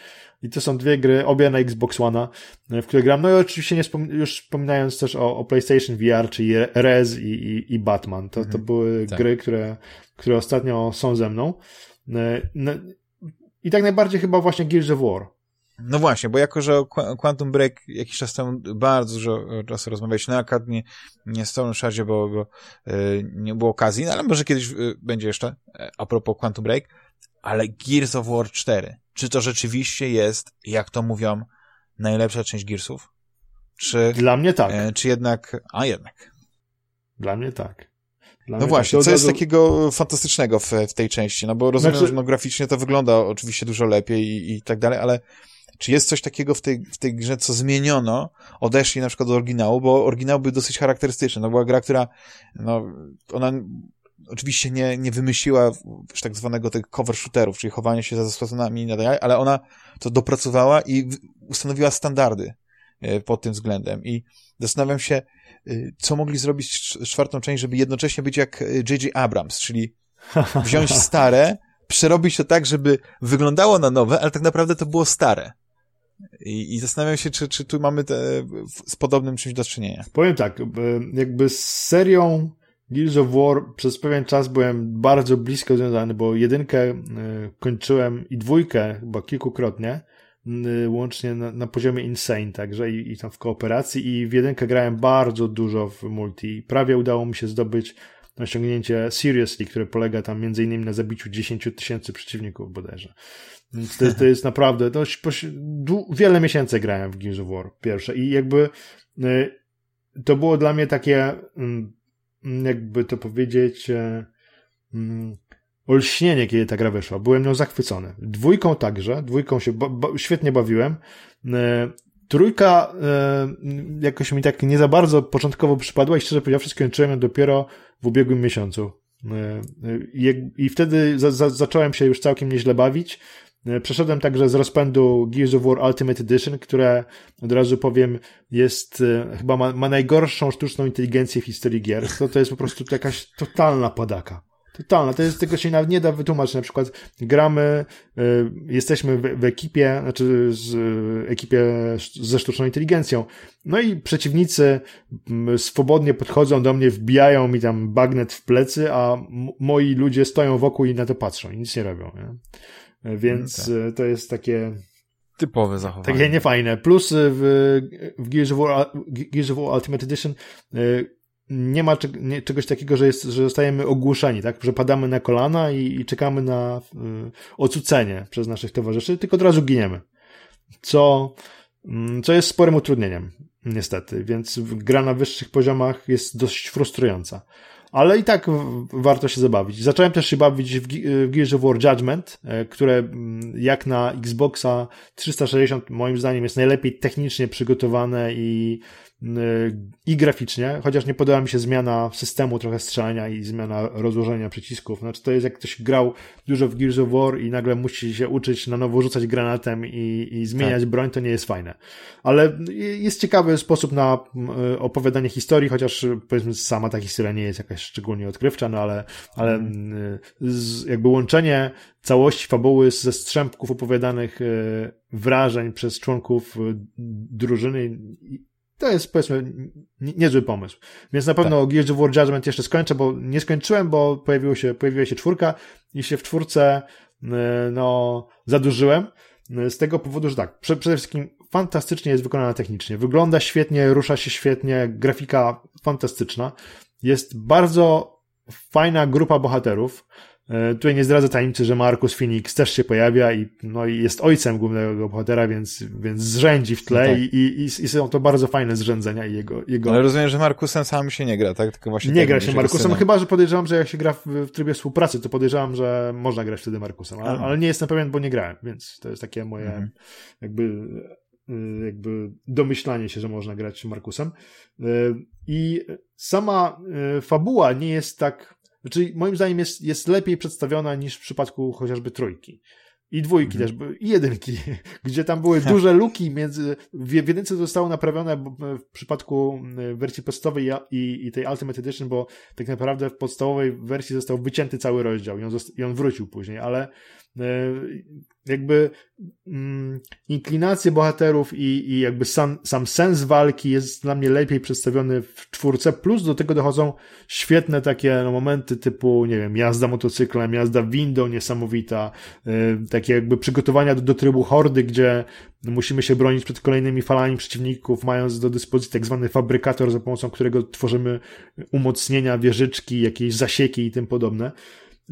I to są dwie gry, obie na Xbox One, w które gram. No i oczywiście nie wspom już wspominając też o, o PlayStation VR, czyli Rez i, i, i Batman. To, mhm. to były tak. gry, które, które ostatnio są ze mną. E, no, I tak najbardziej chyba właśnie Gears of War. No właśnie, bo jako, że Quantum Break jakiś czas temu bardzo dużo czasu rozmawialiśmy, no akurat nie, nie z tą szadzie, bo, bo yy, nie było okazji, no ale może kiedyś yy, będzie jeszcze, a propos Quantum Break, ale Gears of War 4, czy to rzeczywiście jest, jak to mówią, najlepsza część Gearsów? Czy, Dla mnie tak. E, czy jednak, a jednak. Dla mnie tak. Dla no właśnie, tak. co jest takiego fantastycznego w, w tej części? No bo rozumiem, znaczy... że no, graficznie to wygląda oczywiście dużo lepiej i, i tak dalej, ale czy jest coś takiego w tej, w tej grze, co zmieniono, odeszli na przykład do oryginału, bo oryginał był dosyć charakterystyczny. No była gra, która, no, ona oczywiście nie, nie wymyśliła tak zwanego tych cover shooterów, czyli chowania się za zasłonami i nadal, ale ona to dopracowała i ustanowiła standardy e, pod tym względem. I zastanawiam się, e, co mogli zrobić czwartą część, żeby jednocześnie być jak J.J. E, Abrams, czyli [LAUGHS] wziąć stare, przerobić to tak, żeby wyglądało na nowe, ale tak naprawdę to było stare. I, i zastanawiam się, czy, czy tu mamy te, z podobnym czymś do czynienia. Powiem tak, jakby z serią Gears of War przez pewien czas byłem bardzo blisko związany, bo jedynkę e, kończyłem i dwójkę chyba kilkukrotnie, łącznie na, na poziomie insane, także i, i tam w kooperacji i w jedynkę grałem bardzo dużo w multi. Prawie udało mi się zdobyć osiągnięcie Seriously, które polega tam między innymi na zabiciu 10 tysięcy przeciwników bodajże. Więc to, to jest naprawdę, to wiele miesięcy grałem w Gears of War pierwsze i jakby e, to było dla mnie takie Mm, jakby to powiedzieć, e, mm, olśnienie, kiedy ta gra wyszła. Byłem nią zachwycony. Dwójką także, dwójką się ba ba świetnie bawiłem. E, trójka e, jakoś mi tak nie za bardzo początkowo przypadła i szczerze powiedziawszy skończyłem ją dopiero w ubiegłym miesiącu. I wtedy za, za, zacząłem się już całkiem nieźle bawić. E, przeszedłem także z rozpędu Gears of War Ultimate Edition, które od razu powiem jest, e, chyba ma, ma najgorszą sztuczną inteligencję w historii gier. To, to jest po prostu jakaś totalna padaka. Totalna. To jest, tego się nawet nie da wytłumaczyć. Na przykład gramy, y, jesteśmy w, w, ekipie, znaczy z ekipie ze sztuczną inteligencją. No i przeciwnicy swobodnie podchodzą do mnie, wbijają mi tam bagnet w plecy, a moi ludzie stoją wokół i na to patrzą i nic nie robią. Nie? Więc mm, tak. to jest takie typowe zachowanie. Takie niefajne. Plus w, w Gears, of War, Gears of War Ultimate Edition nie ma czegoś takiego, że, jest, że zostajemy ogłuszeni, tak? Że padamy na kolana i, i czekamy na y, ocucenie przez naszych towarzyszy, tylko od razu giniemy. Co, y, co jest sporym utrudnieniem. niestety, więc gra na wyższych poziomach jest dość frustrująca. Ale i tak warto się zabawić. Zacząłem też się bawić w, w Gears of War Judgment, e, które mm, jak na Xboxa 360 moim zdaniem jest najlepiej technicznie przygotowane i i graficznie, chociaż nie podoba mi się zmiana systemu trochę strzelania i zmiana rozłożenia przycisków. Znaczy to jest jak ktoś grał dużo w Gears of War i nagle musi się uczyć na nowo rzucać granatem i, i zmieniać tak. broń, to nie jest fajne. Ale jest ciekawy sposób na e, opowiadanie historii, chociaż powiedzmy sama ta historia nie jest jakaś szczególnie odkrywcza, no ale, ale mm. jakby łączenie całości fabuły ze strzępków opowiadanych e, wrażeń przez członków e, drużyny to jest powiedzmy niezły pomysł. Więc na pewno tak. Gears of War Judgment jeszcze skończę, bo nie skończyłem, bo pojawiło się, pojawiła się czwórka i się w czwórce no, zadłużyłem. Z tego powodu, że tak, przede wszystkim fantastycznie jest wykonana technicznie. Wygląda świetnie, rusza się świetnie, grafika fantastyczna. Jest bardzo fajna grupa bohaterów. E, tutaj nie zdradzę tajemnicy, że Marcus Phoenix też się pojawia i, no, i jest ojcem głównego bohatera, więc, więc zrzędzi w tle no tak. i, i, i, są to bardzo fajne zrzędzenia i jego, jego... Ale rozumiem, że Markusem sam się nie gra, tak? Tylko właśnie nie gra się Markusem, chyba, że podejrzewam, że jak się gra w, w, trybie współpracy, to podejrzewam, że można grać wtedy Markusem, ale, ale nie jestem pewien, bo nie grałem, więc to jest takie moje mhm. jakby jakby domyślanie się, że można grać Markusem. Y, I sama y, fabuła nie jest tak znaczy, moim zdaniem jest, jest lepiej przedstawiona niż w przypadku chociażby trójki. I dwójki mhm. też, i jedynki, [LAUGHS] gdzie tam były duże luki między, w jedynce zostało naprawione w przypadku wersji podstawowej i, i tej Ultimate Edition, bo tak naprawdę w podstawowej wersji został wycięty cały rozdział i on, i on wrócił później, ale E, jakby mm, inklinacje bohaterów i, i jakby sam, sam sens walki jest dla mnie lepiej przedstawiony w czwórce, plus do tego dochodzą świetne takie no, momenty typu, nie wiem, jazda motocyklem, jazda windą niesamowita, y, takie jakby przygotowania do, do trybu hordy, gdzie musimy się bronić przed kolejnymi falami przeciwników, mając do dyspozycji tak zwany fabrykator, za pomocą którego tworzymy umocnienia, wieżyczki, jakieś zasieki i tym podobne.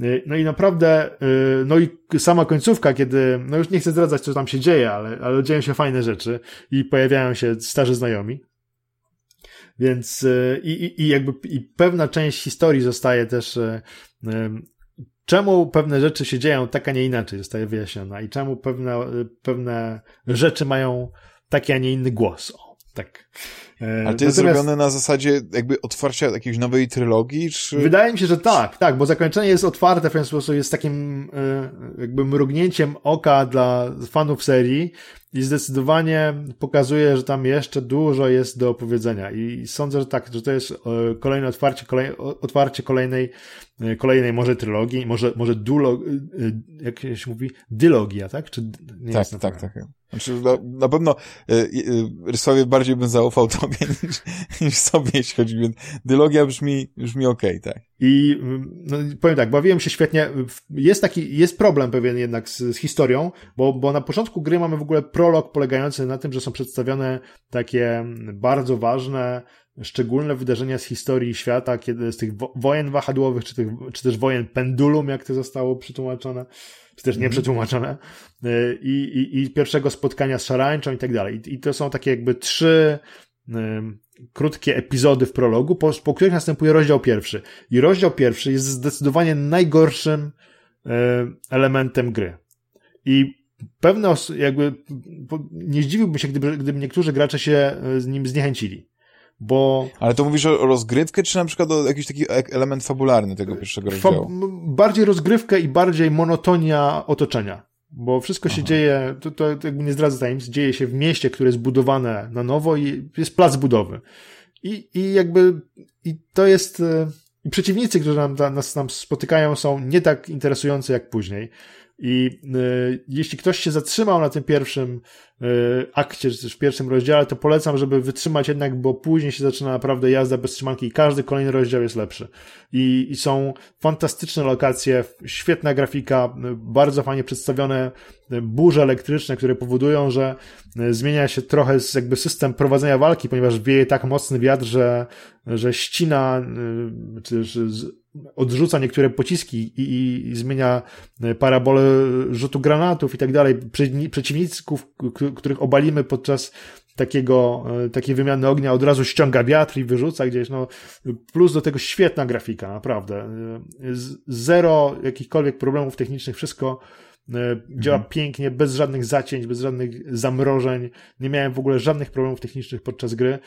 Y, no i naprawdę, y, no i sama końcówka, kiedy, no już nie chcę zdradzać, co tam się dzieje, ale, ale dzieją się fajne rzeczy i pojawiają się starzy znajomi. Więc y, i, i, i jakby i pewna część historii zostaje też czemu pewne rzeczy się dzieją tak, a nie inaczej zostaje wyjaśniona i czemu pewne, pewne rzeczy mają taki, a nie inny głos. Tak. E, Ale to jest Natomiast... zrobione na zasadzie jakby otwarcia jakiejś nowej trylogii, czy... Wydaje mi się, że tak, tak, bo zakończenie jest otwarte w pewien sposób, jest takim e, jakby mrugnięciem oka dla fanów serii i zdecydowanie pokazuje, że tam jeszcze dużo jest do opowiedzenia i sądzę, że tak, że to jest e, kolejne otwarcie, kolej, otwarcie kolejnej, kolejnej może trylogii, może, może dulo, jak się mówi, dylogia, tak? Czy nie tak, tak, tak. Znaczy, na, na pewno y, y, Rysowie bardziej bym zaufał tobie [LAUGHS] niż, niż sobie, jeśli chodzi, więc dylogia brzmi, brzmi okej, okay, tak. I no, powiem tak, bawiłem się świetnie. Jest taki, jest problem pewien jednak z, z, historią, bo, bo na początku gry mamy w ogóle prolog polegający na tym, że są przedstawione takie bardzo ważne, szczególne wydarzenia z historii świata, kiedy z tych wojen wahadłowych, czy, tych, czy też wojen pendulum, jak to zostało przetłumaczone czy też nie mhm. przetłumaczone, y, i, i, i pierwszego spotkania z szarańczą i tak dalej. I to są takie jakby trzy krótkie epizody w prologu, po, po których następuje rozdział pierwszy. I rozdział pierwszy jest zdecydowanie najgorszym y, elementem gry. I pewne jakby nie zdziwiłbym się, gdyby, gdyby niektórzy gracze się z nim zniechęcili bo... Ale to mówisz o rozgrywkę, czy na przykład o jakiś taki e- element fabularny tego pierwszego rozdziału? bardziej rozgrywkę i bardziej monotonia otoczenia. Bo wszystko się Aha. dzieje, to, to jakby nie zdradzę tajemnic, dzieje się w mieście, które jest budowane na nowo i jest plac budowy. I, i jakby, i to jest, e, i przeciwnicy, którzy nam, nas nam spotykają są nie tak interesujące jak później. I y, jeśli ktoś się zatrzymał na tym pierwszym y, akcie, czy też pierwszym rozdziale, to polecam, żeby wytrzymać jednak, bo później się zaczyna naprawdę jazda bez trzymanki i każdy kolejny rozdział jest lepszy. I, i są fantastyczne lokacje, świetna grafika, bardzo fajnie przedstawione burze elektryczne, które powodują, że zmienia się trochę jakby system prowadzenia walki, ponieważ wieje tak mocny wiatr, że, że ścina, czy też odrzuca niektóre pociski i, i, i zmienia e, parabolę rzutu granatów i tak dalej. Przeciwników, których obalimy podczas takiego, e, takiej wymiany ognia od razu ściąga wiatr i wyrzuca gdzieś, no, plus do tego świetna grafika, naprawdę. E, zero jakichkolwiek problemów technicznych, wszystko działa mhm. pięknie, bez żadnych zacięć, bez żadnych zamrożeń. Nie miałem w ogóle żadnych problemów technicznych podczas gry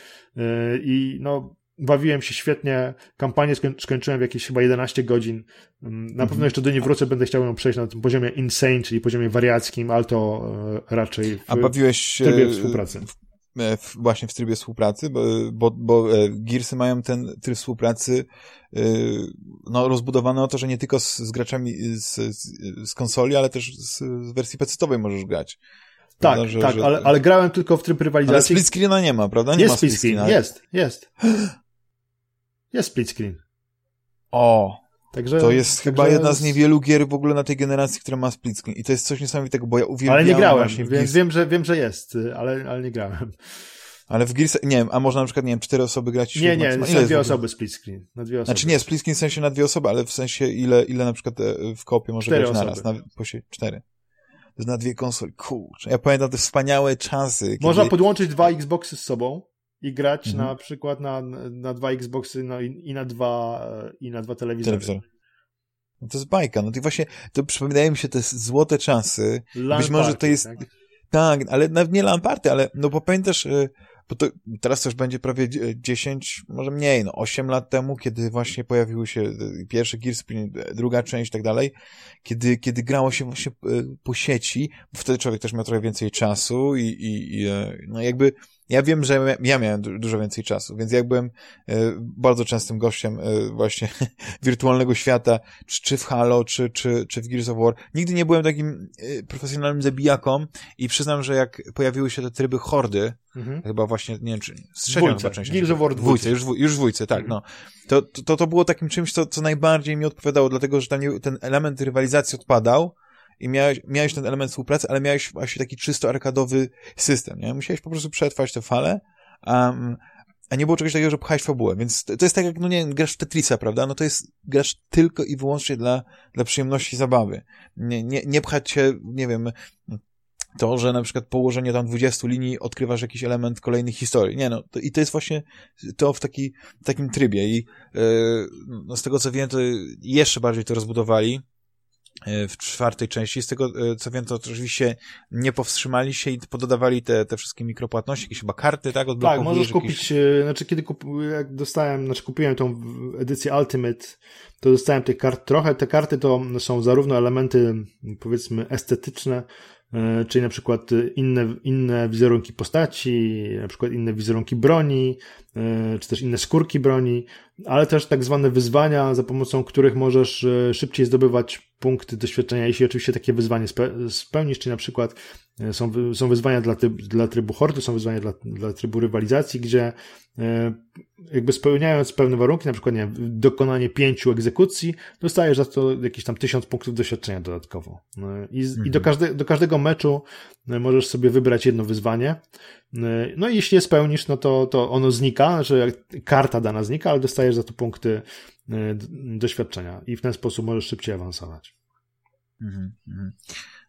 i no, bawiłem się świetnie, kampanię skończyłem w jakieś chyba 11 godzin. Mm, na pewno mhm. jeszcze do niej wrócę, będę chciał ją przejść na tym poziomie insane, czyli poziomie wariackim, ale to e, raczej w, A bawiłeś w trybie współpracy. W, w, właśnie w trybie współpracy, bo, bo, bo e, Gearsy mają ten tryb współpracy e, no, rozbudowany o to, że nie tylko z, z graczami z, z, konsoli, ale też z, z wersji pecetowej możesz grać. Tak, prawda, że, tak, że... Ale, ale grałem tylko w tryb rywalizacji. Ale split screena nie ma, prawda? Nie jest ma split screen, jest, jest. [GASPS] Jest split screen. O, Także, to jest także... chyba jedna z niewielu gier w ogóle na tej generacji, która ma split screen. I to jest coś niesamowitego, bo ja uwielbiam Ale nie grałem, wiem, wiem, że, wiem, że jest, ale, ale nie grałem. Ale w Gears, nie wiem, a można na przykład, nie wiem, cztery osoby grać? Nie, nie, na dwie osoby split screen. Na dwie osoby. Znaczy nie, split screen w sensie na dwie osoby, ale w sensie ile, ile na przykład e, w kopie może cztery grać osoby. naraz? Na, cztery. To jest na dwie konsole. Kurczę. Ja pamiętam te wspaniałe czasy. Kiedy... Można podłączyć dwa Xboxy z sobą i grać mhm. na przykład na, na dwa Xboxy no i, i na dwa i na dwa telewizory. Telewizor. No to jest bajka. No to właśnie, to przypominają mi się te złote czasy. Być może to jest... Tak? tak, ale nawet nie Lamparty, ale no bo pamiętasz, y, bo to teraz też będzie prawie 10, może mniej, no 8 lat temu, kiedy właśnie pojawiły się y, pierwsze Gears, druga część i tak dalej, kiedy, kiedy grało się właśnie y, po sieci, wtedy człowiek też miał trochę więcej czasu i, i, i no jakby ja wiem, że ja miałem dużo więcej czasu, więc jak byłem e, bardzo częstym gościem e, właśnie [LAUGHS] wirtualnego świata, czy w Halo, czy, czy, czy w Gears of War, nigdy nie byłem takim e, profesjonalnym zabijaką i przyznam, że jak pojawiły się te tryby hordy, mhm. chyba właśnie, nie wiem, czy z trzecią chyba częścią. Gears of War dwójce. Już, już w dwójce, tak, mhm. no. To, to, to było takim czymś, co, co najbardziej mi odpowiadało, dlatego, że tam ten element rywalizacji odpadał, i miałeś, miałeś ten element współpracy, ale miałeś właśnie taki czysto arkadowy system, nie? Musiałeś po prostu przetrwać te fale, um, a nie było czegoś takiego, że pchałeś fabułę, więc to, to jest tak jak, no nie wiem, grasz w Tetrisa, prawda? No to jest, grasz tylko i wyłącznie dla, dla przyjemności zabawy. Nie, nie, nie pchać się, nie wiem, to, że na przykład położenie tam 20 linii odkrywasz jakiś element kolejnych historii. Nie no, to, i to jest właśnie to w, taki, takim trybie i yy, no z tego co wiem, to jeszcze bardziej to rozbudowali w czwartej części. Z tego, e, co wiem, to oczywiście nie powstrzymali się i pododawali te, te wszystkie mikropłatności, jakieś chyba karty, tak? Tak, możesz kupić, jakieś... znaczy kiedy kup, jak dostałem, znaczy kupiłem tą edycję Ultimate, to dostałem tych kart trochę. Te karty to są zarówno elementy, powiedzmy, estetyczne, E, czyli na przykład inne, inne wizerunki postaci, na przykład inne wizerunki broni, e, czy też inne skórki broni, ale też tak zwane wyzwania, za pomocą których możesz e, szybciej zdobywać punkty doświadczenia, jeśli oczywiście takie wyzwanie spełnisz, czyli na przykład są, są wyzwania dla, dla trybu hordy, są wyzwania dla, dla trybu rywalizacji, gdzie E, jakby spełniając pewne warunki, na przykład nie wiem, dokonanie pięciu egzekucji, dostajesz za to jakieś tam tysiąc punktów doświadczenia dodatkowo. E, I, mhm. i do, każde, do każdego meczu e, możesz sobie wybrać jedno wyzwanie. No i jeśli je spełnisz, no to, to ono znika, że karta dana znika, ale dostajesz za to punkty doświadczenia i w ten sposób możesz szybciej awansować. Mhm. mhm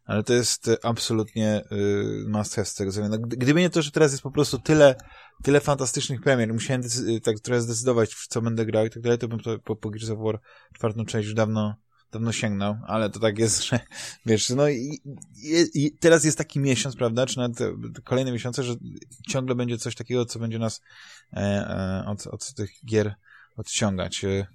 ale to jest e, absolutnie y, must have z tego co no, Gdyby nie to, że teraz jest po prostu tyle, tyle fantastycznych premier, musiałem y, tak trochę zdecydować, w co będę grał i tak dalej, to bym po, po Gears of War czwartą część już dawno, dawno sięgnął, ale to tak jest, [LAUGHS] że wiesz, no i, i, i teraz jest taki miesiąc, prawda, czy nawet kolejne miesiące, że ciągle będzie coś takiego, co będzie nas e, e, od, od tych gier odciągać. E,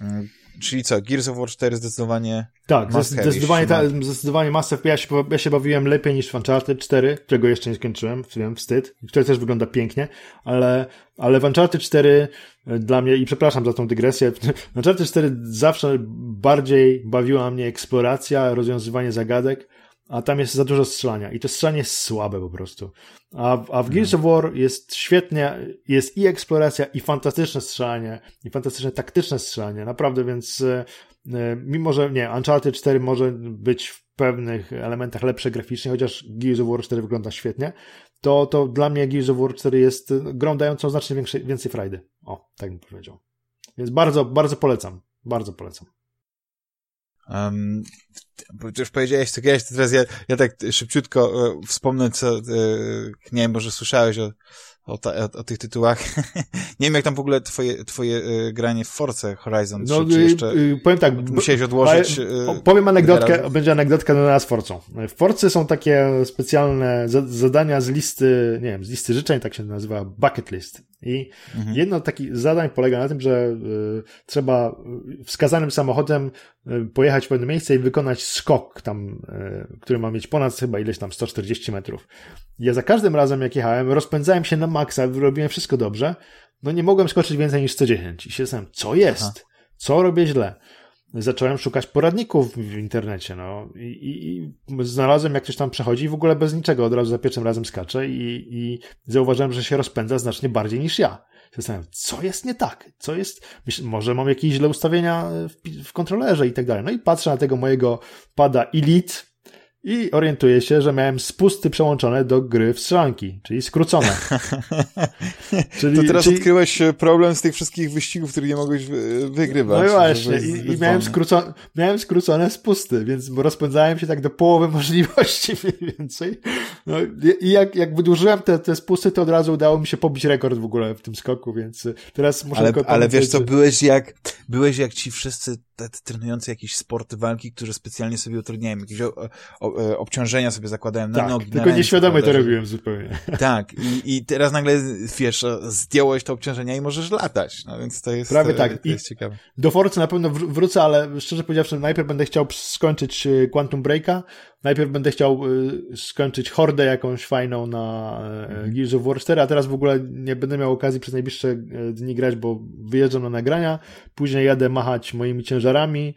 mm, Czyli co, Gears of War 4 zdecydowanie Tak, zdecydowanie, ta, zdecydowanie Mass ja się, ja się bawiłem lepiej niż w Uncharted 4, którego jeszcze nie skończyłem, wiem, wstyd, które też wygląda pięknie, ale, ale w Uncharted 4 e, dla mnie, i przepraszam za tą dygresję, [LAUGHS] w Uncharted 4 zawsze bardziej bawiła mnie eksploracja, rozwiązywanie zagadek, a tam jest za dużo strzelania i to strzelanie jest słabe po prostu. A, w, a w Gears of War jest świetnie, jest i eksploracja, i fantastyczne strzelanie, i fantastyczne taktyczne strzelanie, naprawdę, więc e, e, mimo, że nie, Uncharted 4 może być w pewnych elementach lepsze graficznie, chociaż Gears of War 4 wygląda świetnie, to, to dla mnie Gears of War 4 jest grą dającą znacznie większej, więcej frajdy. O, tak bym powiedział. Więc bardzo, bardzo polecam. Bardzo polecam. Um, już powiedziałeś co kiedyś, to teraz ja, ja tak szybciutko e, wspomnę, co, e, nie wiem, może słyszałeś o, o, ta, o, o tych tytułach. [LAUGHS] nie wiem, jak tam w ogóle twoje, twoje y, granie w Force Horizon no, czy, czy jeszcze y, powiem tak, musiałeś odłożyć. Y, powiem anegdotkę, będzie anegdotka do nas Forcą. W Force są takie specjalne zadania z listy, nie wiem, z listy życzeń, tak się nazywa, bucket list. I mhm. jedno z takich zadań polega na tym, że y, trzeba wskazanym samochodem y, pojechać w pewne miejsce i wykonać skok tam, y, który ma mieć ponad chyba ileś tam 140 metrów. Ja za każdym razem jak jechałem, rozpędzałem się na maksa, robiłem wszystko dobrze, no nie mogłem skoczyć więcej niż 110 i się zastanawiam, co jest? Aha. Co robię źle? Zacząłem szukać poradników w internecie, no i, i, znalazłem jak ktoś tam przechodzi i w ogóle bez niczego od razu za pierwszym razem skacze i, i zauważyłem, że się rozpędza znacznie bardziej niż ja. Zastanawiam, co jest nie tak? Co jest, może mam jakieś źle ustawienia w, w kontrolerze i tak dalej. No i patrzę na tego mojego pada Elite, i orientuję się, że miałem spusty przełączone do gry w strzelanki, czyli skrócone. [LAUGHS] czyli, to teraz czyli... odkryłeś e, problem z tych wszystkich wyścigów, które nie mogłeś wygrywać. No właśnie, i, i miałem, skrócone, miałem skrócone spusty, więc rozpędzałem się tak do połowy [LAUGHS] możliwości mniej więcej. No, I jak, jak wydłużyłem te, te spusty, to od razu udało mi się pobić rekord w ogóle w tym skoku, więc teraz muszę Ale, ale wiesz co, byłeś jak, byłeś jak ci wszyscy trenujący jakieś sporty walki, którzy specjalnie sobie utrudniają, jakieś o, o, e, obciążenia sobie zakładałem na tak, nogi, tylko na nieświadomie to robiłem zupełnie. [LAUGHS] Tak, i, i teraz nagle, wiesz, zdjąłeś te obciążenia i możesz latać, no więc to jest, Prawie tak. to jest ciekawe. Do Forcy na pewno wrócę, ale szczerze powiedziawszy, najpierw będę chciał skończyć e, Quantum Breaka, najpierw będę chciał e, skończyć Hordę jakąś fajną na mhm. Gears of War 4, a teraz w ogóle nie będę miał okazji przez najbliższe dni grać, bo wyjeżdżam na nagrania, później jadę machać moimi ciężarami,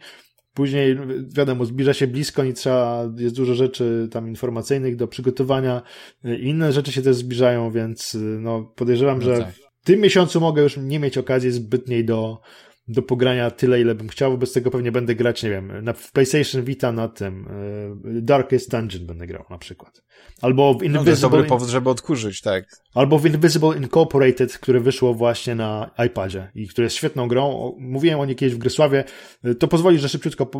Później, wiadomo, zbliża się blisko i trzeba, jest dużo rzeczy tam informacyjnych do przygotowania. Inne rzeczy się też zbliżają, więc no, podejrzewam, no że tak. w tym miesiącu mogę już nie mieć okazji zbytniej do, do pogrania tyle, ile bym chciał, wobec tego pewnie będę grać, nie wiem, na, w PlayStation Vita na tym y, Darkest Dungeon będę grał na przykład. Albo w Invisible... No, to jest dobry powód, żeby odkurzyć, tak. Albo w Invisible Incorporated, które wyszło właśnie na iPadzie i które jest świetną grą. Mówiłem o niej kiedyś w Grysławie. Y, to pozwoli, że szybciutko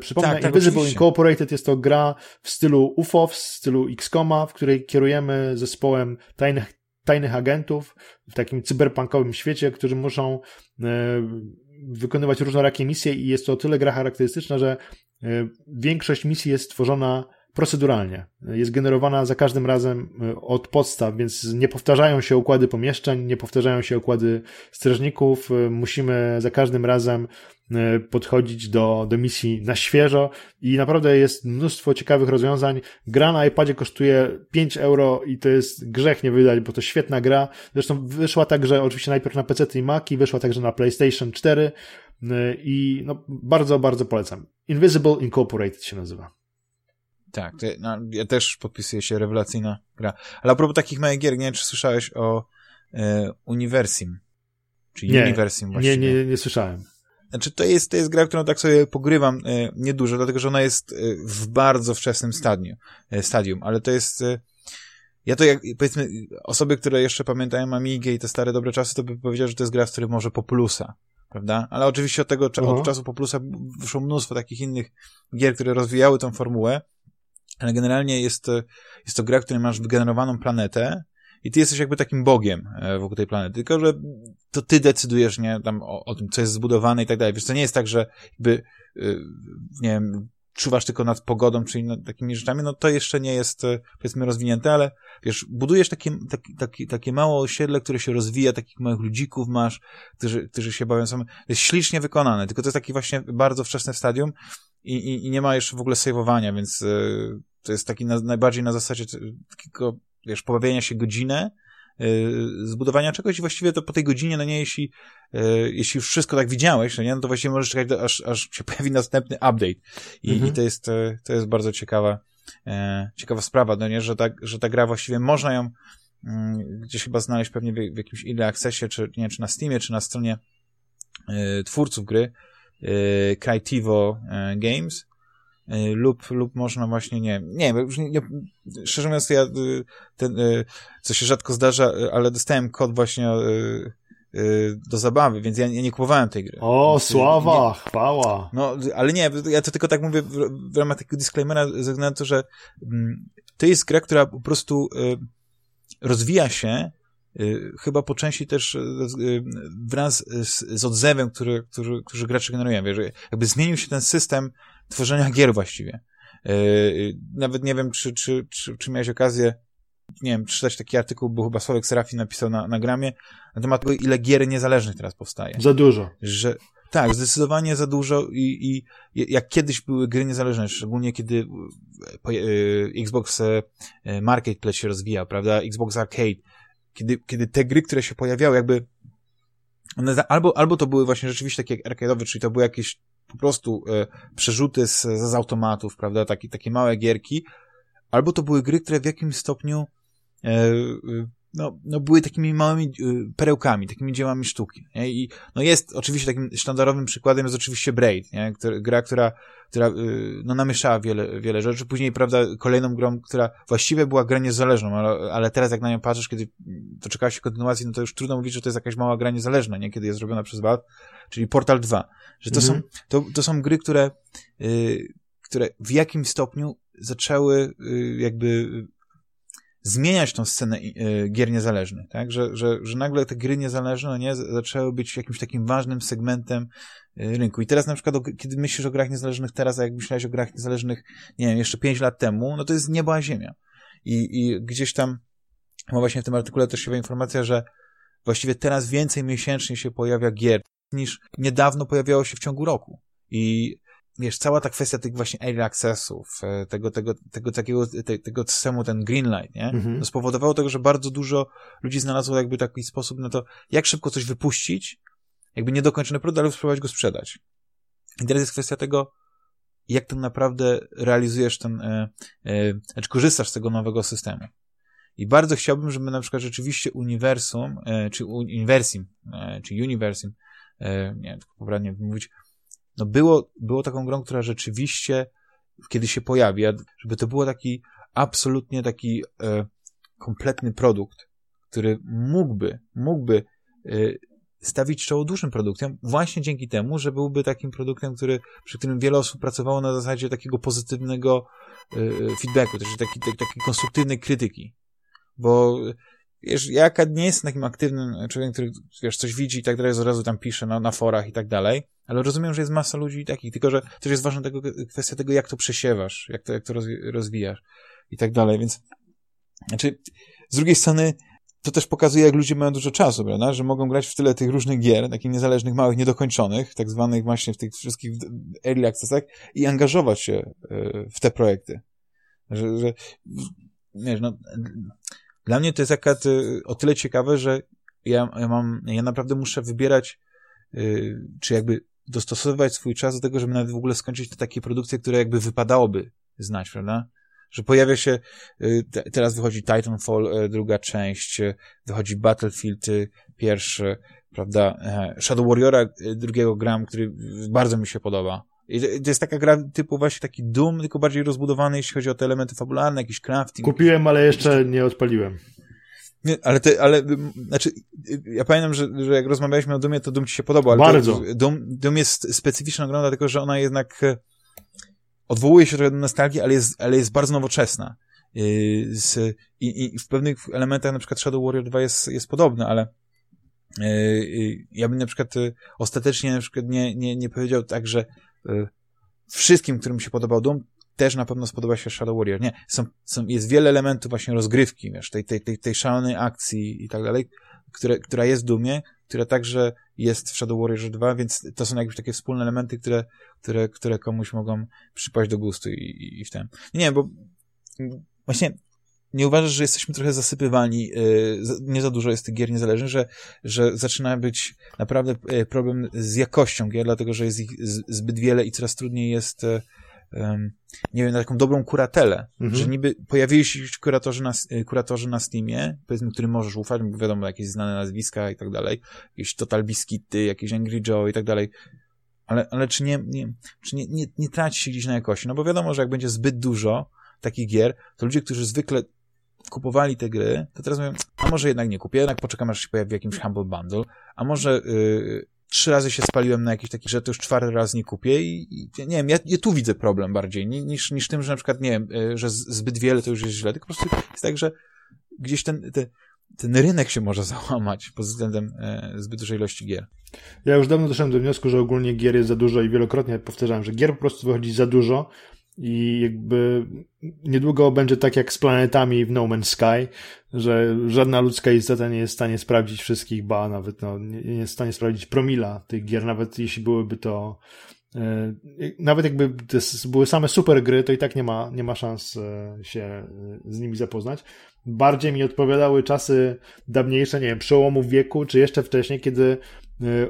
przypomnę. Tak, tak, Invisible oczywiście. Incorporated jest to gra w stylu UFO, w stylu XCOMa, w której kierujemy zespołem tajnych tajnych agentów w takim cyberpunkowym świecie, którzy muszą wykonywać różnorakie misje i jest to o tyle gra charakterystyczna, że e, większość misji jest tworzona proceduralnie. Jest generowana za każdym razem e, od podstaw, więc nie powtarzają się układy pomieszczeń, nie powtarzają się układy strażników. E, musimy za każdym razem podchodzić do, do misji na świeżo i naprawdę jest mnóstwo ciekawych rozwiązań. Gra na iPadzie kosztuje 5 euro i to jest grzech nie wydać, bo to świetna gra. Zresztą wyszła także oczywiście najpierw na PC i Mac i wyszła także na PlayStation 4 e, i no, bardzo, bardzo polecam. Invisible Incorporated się nazywa. Tak, to, no, ja też podpisuję się, rewelacyjna gra. Ale a propos takich małych gier, nie wiem, czy słyszałeś o e, Universim, czyli nie, Universim właściwie. Nie, nie, nie słyszałem. Znaczy, to jest, to jest gra, którą tak sobie pogrywam e, niedużo, dlatego że ona jest e, w bardzo wczesnym stadium, e, stadium ale to jest... E, ja to jak, powiedzmy, osoby, które jeszcze pamiętają Amigę i te stare dobre czasy, to by powiedział, że to jest gra, z której może po plusa, prawda? Ale oczywiście od tego od czasu po plusa wyszło mnóstwo takich innych gier, które rozwijały tą formułę, ale generalnie jest, jest to gra, w której masz wygenerowaną planetę, i ty jesteś jakby takim bogiem e, wokół tej planety, tylko że to ty decydujesz, nie, tam o, o tym, co jest zbudowane i tak dalej. Wiesz, to nie jest tak, że jakby, yy, nie wiem, czuwasz tylko nad pogodą, czy innymi takimi rzeczami, no to jeszcze nie jest, e, powiedzmy, rozwinięte, ale wiesz, budujesz takie, taki, taki, takie małe osiedle, które się rozwija, takich małych ludzików masz, którzy, którzy się bawią sam. To jest ślicznie wykonane, tylko to jest taki właśnie bardzo wczesne stadium i, i, i nie ma jeszcze w ogóle sejwowania, więc yy, to jest taki na, najbardziej na zasadzie takiego wiesz, pobawienia się godzinę, yy, zbudowania czegoś i właściwie to po tej godzinie, no nie, jeśli, yy, jeśli już wszystko tak widziałeś, no nie, no to właściwie możesz czekać, do, aż, aż się [LAUGHS] pojawi następny update. I, mhm. i to jest, yy, to jest bardzo ciekawa, ciekawa sprawa, no nie, że ta, że ta gra właściwie można ją yy, gdzieś chyba znaleźć pewnie w, w jakimś ile accessie, czy, nie, czy na Steamie, czy na stronie twórców gry, yy, Games, Y, lub, lub można właśnie, nie nie już nie, szczerze mówiąc, ja y, ten, y, co się rzadko zdarza, ale dostałem kod właśnie y, do zabawy, więc ja, nie kupowałem tej gry. O, więc, sława, nie, chwała. No, ale nie, ja to tylko tak mówię w, w ramach takiego disclaimera, ze względu na to, że mm, to jest gra, która po prostu y, rozwija się y, chyba po części też y, wraz z, z odzewem, który, który, który gracze generują. Wiesz, jakby zmienił się ten system tworzenia gier właściwie. Y, nawet nie wiem, czy, czy, czy, czy miałeś okazję nie wiem, czytać taki artykuł, bo chyba Sławek Serafin napisał na, na gramie, na temat tego, ile gier niezależnych teraz powstaje. Za dużo. Że, tak, zdecydowanie za dużo i, i jak kiedyś były gry niezależne, szczególnie kiedy Xbox Marketplace się rozwijał, prawda, Xbox Arcade, kiedy, kiedy te gry, które się pojawiały, jakby one albo, albo to były właśnie rzeczywiście takie arcade'owe, czyli to były jakieś po prostu e, przerzuty z, z automatów, prawda, takie, takie małe gierki, albo to były gry, które w jakimś stopniu e, e, no, no były takimi małymi perełkami, takimi dziełami sztuki. Nie? I no jest oczywiście takim sztandarowym przykładem jest oczywiście Braid, nie? Gra, która, która no, namieszała wiele, wiele rzeczy. Później, prawda, kolejną grą, która właściwie była grą niezależną, ale, ale teraz jak na nią patrzysz, kiedy doczekała się kontynuacji, no to już trudno mówić, że to jest jakaś mała gra niezależna, nie? Kiedy jest zrobiona przez Valve, czyli Portal 2. Że to, mhm. są, to, to są gry, które, yy, które w jakimś stopniu zaczęły yy, jakby zmieniać tą scenę yy, gier niezależnych, tak? Że, że, że nagle te gry niezależne, no nie, zaczęły być jakimś takim ważnym segmentem yy, rynku. I teraz na przykład, kiedy myślisz o grach niezależnych teraz, a jak myślałeś o grach niezależnych, nie wiem, jeszcze pięć lat temu, no to jest niebo a ziemia. I, i gdzieś tam, ma właśnie w tym artykule też się informacja, że właściwie teraz więcej miesięcznie się pojawia gier niż niedawno pojawiało się w ciągu roku. I wiesz, cała ta kwestia tych właśnie early accessów, e, tego, tego, tego takiego, te, tego systemu, ten greenlight, nie? Mhm. To spowodowało tego, że bardzo dużo ludzi znalazło jakby taki sposób na to, jak szybko coś wypuścić, jakby niedokończony produkt, ale spróbować go sprzedać. I teraz jest kwestia tego, jak tak naprawdę realizujesz ten, e, e, znaczy korzystasz z tego nowego systemu. I bardzo chciałbym, żeby na przykład rzeczywiście uniwersum, e, czy uniwersim, e, czy uniwersim, nie wiem, poprawnie mówić, no było, było taką grą, która rzeczywiście, kiedy się pojawia, żeby to było taki absolutnie taki e, kompletny produkt, który mógłby, mógłby e, stawić czoło dużym produktom, właśnie dzięki temu, że byłby takim produktem, który, przy którym wiele osób pracowało na zasadzie takiego pozytywnego e, feedbacku, też takiej taki, taki konstruktywnej krytyki. Bo wiesz, ja nie jestem takim aktywnym człowiekiem, który wiesz, coś widzi i tak dalej, od razu tam pisze na, na forach i tak dalej, ale rozumiem, że jest masa ludzi takich, tylko że też jest ważna tego, kwestia tego, jak to przesiewasz, jak to, jak to rozwijasz i tak dalej, więc znaczy, z drugiej strony to też pokazuje, jak ludzie mają dużo czasu, prawda? Że mogą grać w tyle tych różnych gier, takich niezależnych, małych, niedokończonych, tak zwanych właśnie w tych wszystkich early accessach i angażować się e, w te projekty. Że, że wiesz, no, dla mnie to jest akurat y, o tyle ciekawe, że ja, ja mam, ja naprawdę muszę wybierać, yy, czy jakby dostosowywać swój czas do tego, żeby nawet w ogóle skończyć te takie produkcje, które jakby wypadałoby znać, prawda? Że pojawia się, yy, te, teraz wychodzi Titanfall, yy, druga część, y, wychodzi Battlefield y, pierwszy, prawda? E, Shadow Warriora drugiego gram, który bardzo mi się podoba. I to jest taka gra typu właśnie taki Doom, tylko bardziej rozbudowany, jeśli chodzi o te elementy fabularne, jakiś crafting. Kupiłem, ale jeszcze nie odpaliłem. Nie, ale te, ale, znaczy, ja pamiętam, że, że jak rozmawialiśmy o Doomie, to Doom ci się podobał. Ale Bardzo. To, Doom, Doom jest specyficzną grą, dlatego, że ona jednak e, odwołuje się trochę do nostalgii, ale jest, ale jest bardzo nowoczesna. I, e, z, i, I w pewnych elementach, na przykład Shadow Warrior 2 jest, jest podobny, ale e, ja bym na przykład ostatecznie na przykład nie, nie, nie powiedział tak, że wszystkim, którym się podobał Doom, też na pewno spodoba się Shadow Warrior. Nie, są, są, jest wiele elementów właśnie rozgrywki, wiesz, tej, tej, tej, tej szalonej akcji i tak dalej, które, która jest w Doomie, która także jest w Shadow Warrior 2, więc to są jakieś takie wspólne elementy, które, które, które komuś mogą przypaść do gustu i, i, i w tym. Nie, bo właśnie nie uważasz, że jesteśmy trochę zasypywani, y, nie za dużo jest tych gier niezależnych, że, że zaczyna być naprawdę y, problem z jakością gier, dlatego że jest ich zbyt wiele i coraz trudniej jest um, nie wiem, na taką dobrą kuratelę, mhm. że niby pojawili się kuratorzy na, kuratorzy na Steamie, powiedzmy, którym możesz ufać, bo wiadomo, jakieś znane nazwiska i tak dalej, jakieś Total Biscuity, jakieś Angry Joe i tak dalej, ale, ale czy, nie, nie, czy nie, nie, nie traci się gdzieś na jakości? No bo wiadomo, że jak będzie zbyt dużo takich gier, to ludzie, którzy zwykle kupowali te gry, to teraz mówią, a może jednak nie kupię, jednak poczekam, aż się pojawi jakimś Humble Bundle, a może yy, trzy razy się spaliłem na jakiś taki, że to już czwarty raz nie kupię i, i nie wiem, ja, ja, tu widzę problem bardziej, niż, niż tym, że na przykład, nie wiem, yy, że zbyt wiele to już jest źle, tylko po prostu jest tak, że gdzieś ten, te, ten rynek się może [LAUGHS] załamać pod względem e, zbyt dużej ilości gier. Ja już dawno doszedłem do wniosku, że ogólnie gier jest za dużo i wielokrotnie powtarzałem, że gier po prostu wychodzi za dużo i jakby niedługo będzie tak jak z planetami w No Man's Sky, że żadna ludzka istota nie jest w stanie sprawdzić wszystkich, ba nawet no, nie jest w stanie sprawdzić promila tych gier, nawet jeśli byłyby to e, nawet jakby to były same super gry, to i tak nie ma, nie ma szans e, się z nimi zapoznać. Bardziej mi odpowiadały czasy dawniejsze, nie wiem, przełomu wieku, czy jeszcze wcześniej, kiedy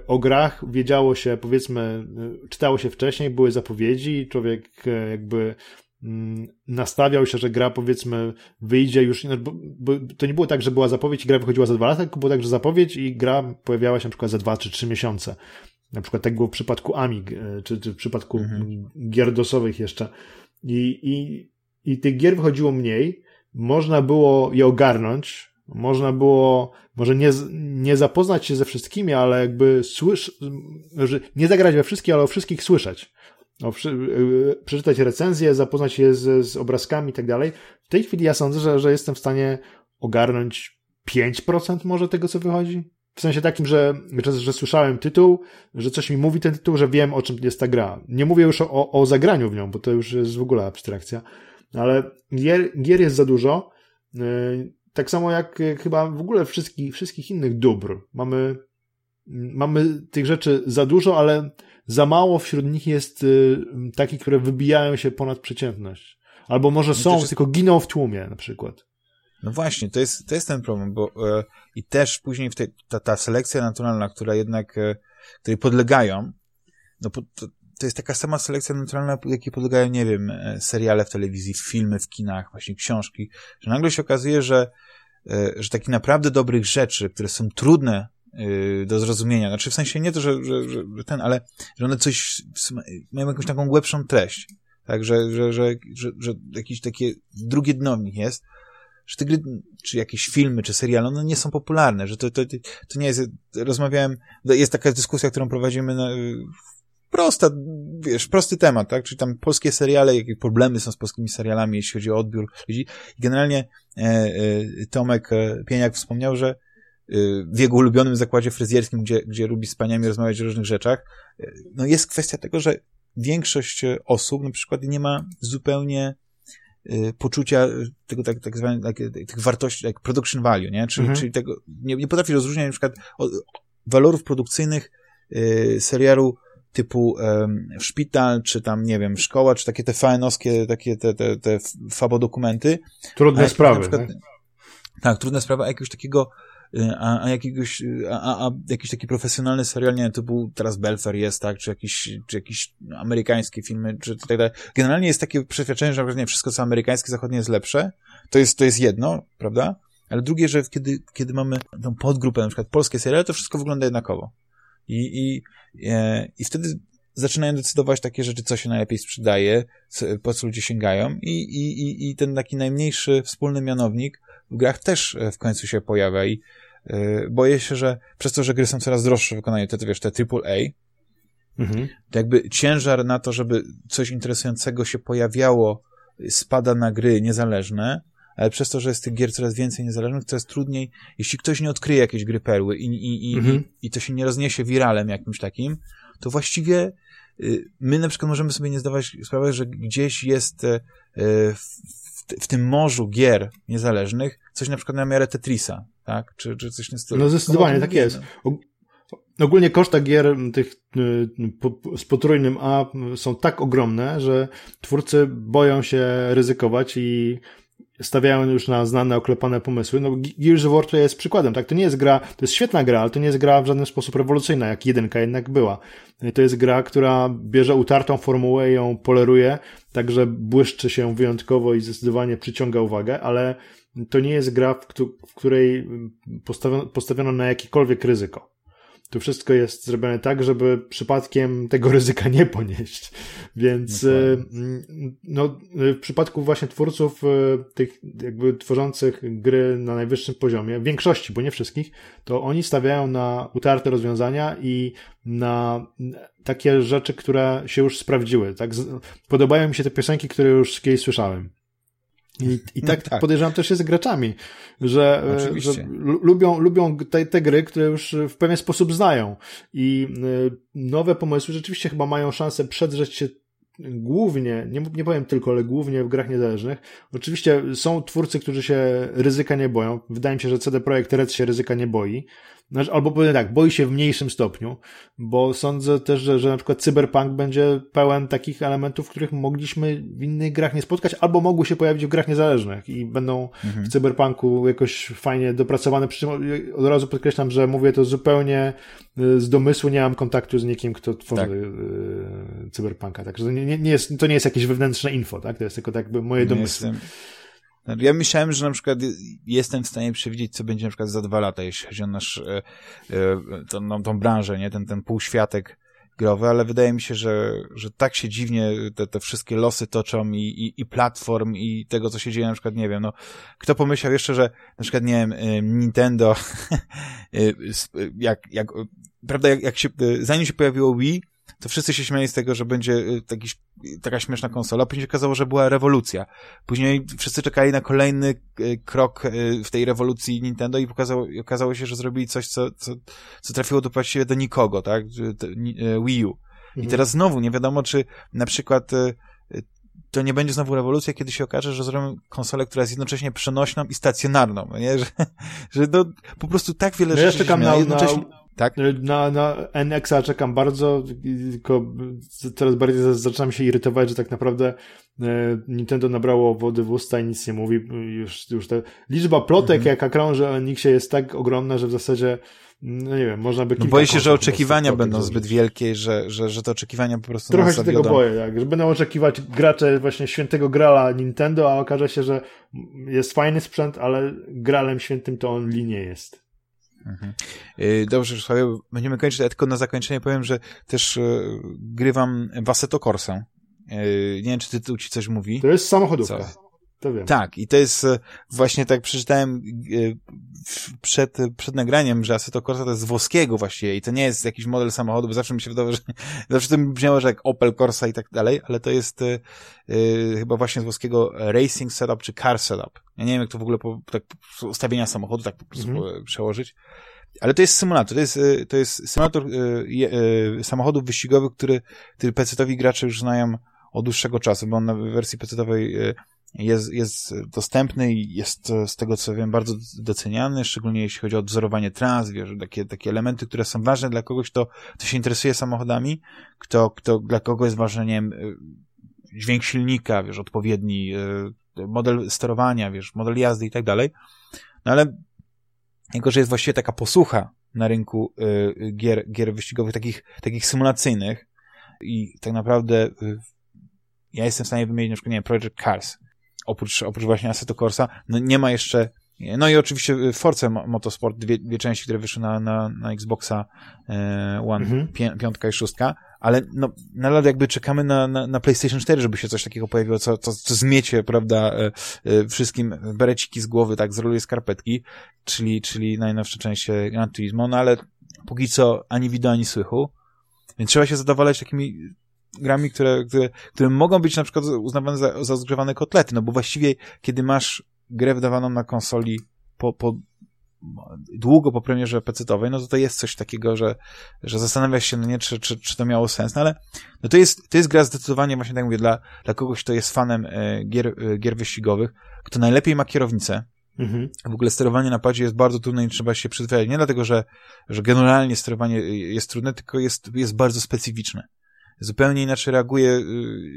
o grach wiedziało się, powiedzmy, y, czytało się wcześniej, były zapowiedzi człowiek y, jakby mm, nastawiał się, że gra powiedzmy wyjdzie już, bo, bo to nie było tak, że była zapowiedź i gra wychodziła za dwa lata, tylko było tak, że zapowiedź i gra pojawiała się na przykład za dwa czy trzy miesiące. Na przykład tak było w przypadku Amig, czy, czy w przypadku mhm. gier dosowych jeszcze. I, i, I tych gier wychodziło mniej, można było je ogarnąć, można było może nie, nie zapoznać się ze wszystkimi, ale jakby słysz, nie zagrać we wszystkich, ale o wszystkich słyszeć. O, y, przeczytać recenzję, zapoznać się z, z obrazkami i tak dalej. W tej chwili ja sądzę, że, że jestem w stanie ogarnąć 5% może tego, co wychodzi. W sensie takim, że, że, że, słyszałem tytuł, że coś mi mówi ten tytuł, że wiem, o czym jest ta gra. Nie mówię już o, o zagraniu w nią, bo to już jest w ogóle abstrakcja ale gier, gier jest za dużo. E, tak samo jak chyba w ogóle wszystkich, wszystkich innych dóbr. Mamy, mamy tych rzeczy za dużo, ale za mało wśród nich jest e, takich, które wybijają się ponad przeciętność. Albo może no są, jest... tylko giną w tłumie na przykład. No właśnie, to jest, to jest ten problem, bo e, i też później w tej, ta, ta selekcja naturalna, która jednak, e, której podlegają, no to, to jest taka sama selekcja naturalna, jakiej podlegają, nie wiem, e, seriale w telewizji, filmy w kinach, właśnie książki, że nagle się okazuje, że, e, że takich naprawdę dobrych rzeczy, które są trudne e, do zrozumienia, znaczy w sensie nie to, że, że, że ten, ale że one coś, mają jakąś taką głębszą treść, tak, że, że, że, że, że jakieś takie drugie dno w nich jest, że te gry, czy jakieś filmy, czy seriale, one nie są popularne, że to, to, to nie jest, rozmawiałem, jest taka dyskusja, którą prowadzimy na, prosta, wiesz, prosty temat, tak? Czyli tam polskie seriale, jakie problemy są z polskimi serialami, jeśli chodzi o odbiór ludzi. I generalnie e, e, Tomek e, Pieniak wspomniał, że e, w jego ulubionym zakładzie fryzjerskim, gdzie, gdzie lubi z paniami rozmawiać o różnych rzeczach, e, no jest kwestia tego, że większość osób na przykład nie ma zupełnie poczucia tego tak, tak zwanych tak, tych wartości, jak production value, nie? Czyli, mhm. czyli tego, nie, nie potrafi rozróżniać na przykład walorów produkcyjnych serialu typu um, szpital, czy tam, nie wiem, szkoła, czy takie te fajnowskie, takie te, te, te fabodokumenty. Trudne sprawy. Przykład, tak? trudne sprawy, a jakiegoś takiego y, a, a jakiegoś, a, a, jakiś taki profesjonalny serial, nie wiem, był teraz Belfer jest, tak, czy jakiś, czy jakiś amerykańskie filmy, czy tak dalej. Generalnie jest takie przeświadczenie, że nie wszystko co amerykańskie, zachodnie jest lepsze. To jest, to jest jedno, prawda? Ale drugie, że kiedy, kiedy mamy tą podgrupę, na przykład polskie seriale, to wszystko wygląda jednakowo. I, i, e, i wtedy zaczynają decydować takie rzeczy, co się najlepiej sprzedaje, co, po co ludzie sięgają. I, i, i ten taki najmniejszy wspólny mianownik w grach też e, w końcu się pojawia. I e, boję się, że przez to, że gry są coraz droższe w wykonaniu, te, te wiesz, te AAA, mhm. to jakby ciężar na to, żeby coś interesującego się pojawiało, spada na gry niezależne, ale przez to, że jest tych gier coraz więcej niezależnych, coraz trudniej, jeśli ktoś nie odkryje jakiejś gry perły i, i, i, mhm. i, to się nie rozniesie wiralem jakimś takim, to właściwie y, my na przykład możemy sobie nie zdawać sprawy, że gdzieś jest e, w, w tym morzu gier niezależnych coś na przykład na miarę Tetrisa, tak? Czy, czy coś w tym stylu. No zdecydowanie, tak jest. Ogólnie koszta gier tych y, z potrójnym A są tak ogromne, że twórcy boją się ryzykować i stawiają już na znane, oklepane pomysły. No, Gears of War jest przykładem, tak? To nie jest gra, to jest świetna gra, ale to nie jest gra w żaden sposób rewolucyjna, jak jedynka jednak była. To jest gra, która bierze utartą formułę i ją poleruje, także błyszczy się wyjątkowo i zdecydowanie przyciąga uwagę, ale to nie jest gra, w której postawiono, na jakiekolwiek ryzyko. To wszystko jest zrobione tak, żeby przypadkiem tego ryzyka nie ponieść. Więc e, no, w przypadku właśnie twórców tych jakby tworzących gry na najwyższym poziomie, w większości, bo nie wszystkich, to oni stawiają na utarte rozwiązania i na takie rzeczy, które się już sprawdziły. Tak? Podobają mi się te piosenki, które już kiedyś słyszałem. I, i tak, no, tak podejrzewam też jest z graczami, że, że lubią, lubią te, te gry, które już w pewien sposób znają. I e, nowe pomysły rzeczywiście chyba mają szansę przedrzeć się głównie, nie, nie powiem tylko, ale głównie w grach niezależnych. Oczywiście są twórcy, którzy się ryzyka nie boją. Wydaje mi się, że CD Projekt Red się ryzyka nie boi. Znaczy, albo powiem tak, boi się w mniejszym stopniu, bo sądzę też, że, że na przykład Cyberpunk będzie pełen takich elementów, których mogliśmy w innych grach nie spotkać, albo mogły się pojawić w grach niezależnych i będą mhm. w Cyberpunku jakoś fajnie dopracowane. Przy czym od razu podkreślam, że mówię to zupełnie y, z domysłu, nie mam kontaktu z nikim, kto tworzy tak. Y, Cyberpunka, także to nie, nie, jest, to nie jest jakieś wewnętrzne info, tak? To jest tylko tak moje domysły. Jestem ja myślałem, że na przykład jestem w stanie przewidzieć, co będzie na przykład za dwa lata, jeśli chodzi o nasz, e, e, tą, no, tą branżę, nie? Ten, ten półświatek growy, ale wydaje mi się, że, że tak się dziwnie te, te wszystkie losy toczą i, i, i platform i tego, co się dzieje, na przykład, nie wiem, no, kto pomyślał jeszcze, że na przykład, nie wiem, e, Nintendo, [LAUGHS] jak, jak, prawda, jak, jak się, zanim się pojawiło Wii, to wszyscy się śmiali z tego, że będzie y, taki, taka śmieszna konsola. Później okazało, że była rewolucja. Później wszyscy czekali na kolejny y, krok y, w tej rewolucji Nintendo i okazało, okazało się, że zrobili coś, co, co, co trafiło do właściwie do nikogo, tak? Wii U. I mhm. teraz znowu nie wiadomo, czy na przykład to nie będzie znowu rewolucja, kiedy się okaże, że zrobią konsolę, która jest jednocześnie przenośną i stacjonarną, no nie? [LAUGHS] Że, że no, po prostu tak wiele no rzeczy ja czekam na, jednocześnie... na tak? Na, na NX-a czekam bardzo, tylko coraz bardziej zaczynam się irytować, że tak naprawdę e, Nintendo nabrało wody w usta i nic nie mówi. Już, już te, liczba plotek, mhm. jaka krąży o NX-ie jest tak ogromna, że w zasadzie no nie wiem, można by no boję się, że oczekiwania będą zbyt wielkie, że, że, że te oczekiwania po prostu Trochę się tego boję, tak, że będą oczekiwać gracze właśnie świętego grala Nintendo, a okaże się, że jest fajny sprzęt, ale gralem świętym to on li nie jest. Mhm. Y, dobrze, Sławio, będziemy kończyć, ale tylko na zakończenie powiem, że też y, grywam w Assetto Corsa. Y, nie wiem, czy tytuł ci coś mówi. To jest samochodówka. Co? To wiem. Tak, i to jest właśnie tak przeczytałem przed, przed nagraniem, że Assetto Corsa to jest z włoskiego właściwie i to nie jest jakiś model samochodu, bo zawsze mi się wydawało, że [LAUGHS] zawsze to mi brzmiało, że jak Opel Corsa i tak dalej, ale to jest y, chyba właśnie z włoskiego Racing Setup czy Car Setup. Ja nie wiem, jak to w ogóle po, tak, ustawienia samochodu tak po prostu mm-hmm. przełożyć. Ale to jest symulator, to jest, to jest symulator y, samochodów wyścigowych, który, który PC-towi gracze już znają od dłuższego czasu, bo on na wersji PC-towej y, jest, jest dostępny i jest z tego co wiem bardzo doceniany, szczególnie jeśli chodzi o wzorowanie tras, wiesz, takie, takie elementy, które są ważne dla kogoś, kto, kto się interesuje samochodami, kto, kto dla kogo jest nie wiem, dźwięk silnika, wiesz, odpowiedni, model sterowania, wiesz, model jazdy i tak dalej. No ale jako, że jest właściwie taka posłucha na rynku y, gier, gier wyścigowych, takich, takich symulacyjnych i tak naprawdę y, ja jestem w stanie wymienić na przykład, nie wiem, Project Cars, oprócz, oprócz właśnie Assetto Corsa, no nie ma jeszcze no i oczywiście y, Force Motorsport, dwie, dwie części, które wyszły na, na, na Xboxa e, One, mhm. piątka i szóstka, ale no, nadal jakby czekamy na, na, na PlayStation 4, żeby się coś takiego pojawiło, co, co, co zmiecie, prawda, e, e, wszystkim bereciki z głowy, tak, zroluje skarpetki, czyli, czyli najnowsze części Gran Turismo, no ale póki co ani widu, ani słychu, więc trzeba się zadowalać takimi grami, które, które, które mogą być na przykład uznawane za, za zgrzewane kotlety, no bo właściwie, kiedy masz grę wydawaną na konsoli po, po długo po premierze pecetowej, no to to jest coś takiego, że, że zastanawiasz się, no nie, czy, czy, czy to miało sens, no ale no to jest, to jest gra zdecydowanie, właśnie tak mówię, dla, dla kogoś, kto jest fanem e, gier, e, gier wyścigowych, kto najlepiej ma kierownicę, mhm. w ogóle sterowanie na padzie jest bardzo trudne i trzeba się przyzwyczaić, nie dlatego, że, że generalnie sterowanie jest trudne, tylko jest, jest bardzo specyficzne zupełnie inaczej reaguje, y,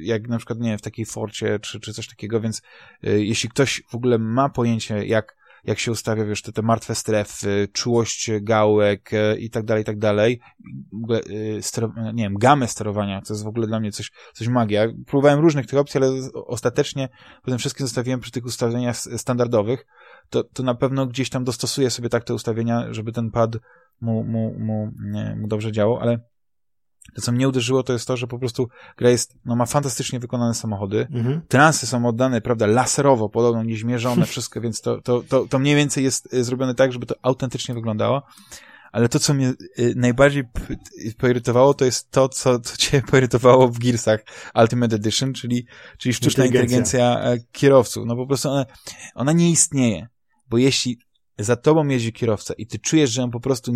jak na przykład, nie wiem, w takiej forcie, czy, czy coś takiego, więc y, jeśli ktoś w ogóle ma pojęcie, jak, jak się ustawia, wiesz, te, te martwe strefy, czułość gałek y, i tak dalej, i tak dalej, w ogóle, nie wiem, gamę sterowania, to jest w ogóle dla mnie coś, coś magia. Próbowałem różnych tych opcji, ale ostatecznie po tym wszystkim zostawiłem przy tych ustawieniach standardowych, to, to na pewno gdzieś tam dostosuję sobie tak te ustawienia, żeby ten pad mu, mu, mu, mu dobrze działał, ale to, co mnie uderzyło, to jest to, że po prostu gra jest, no ma fantastycznie wykonane samochody, mhm. transy są oddane, prawda, laserowo, podobno niezmierzone, [LAUGHS] wszystko, więc to, to, to, to mniej więcej jest y, zrobione tak, żeby to autentycznie wyglądało. Ale to, co mnie y, najbardziej poirytowało, to jest to, co, co [LAUGHS] cię poirytowało w Gearsach Ultimate Edition, czyli, czyli sztuczna inteligencja. inteligencja e, kierowców. No po prostu ona, ona nie istnieje, bo jeśli za tobą jeździ kierowca i ty czujesz, że on po prostu,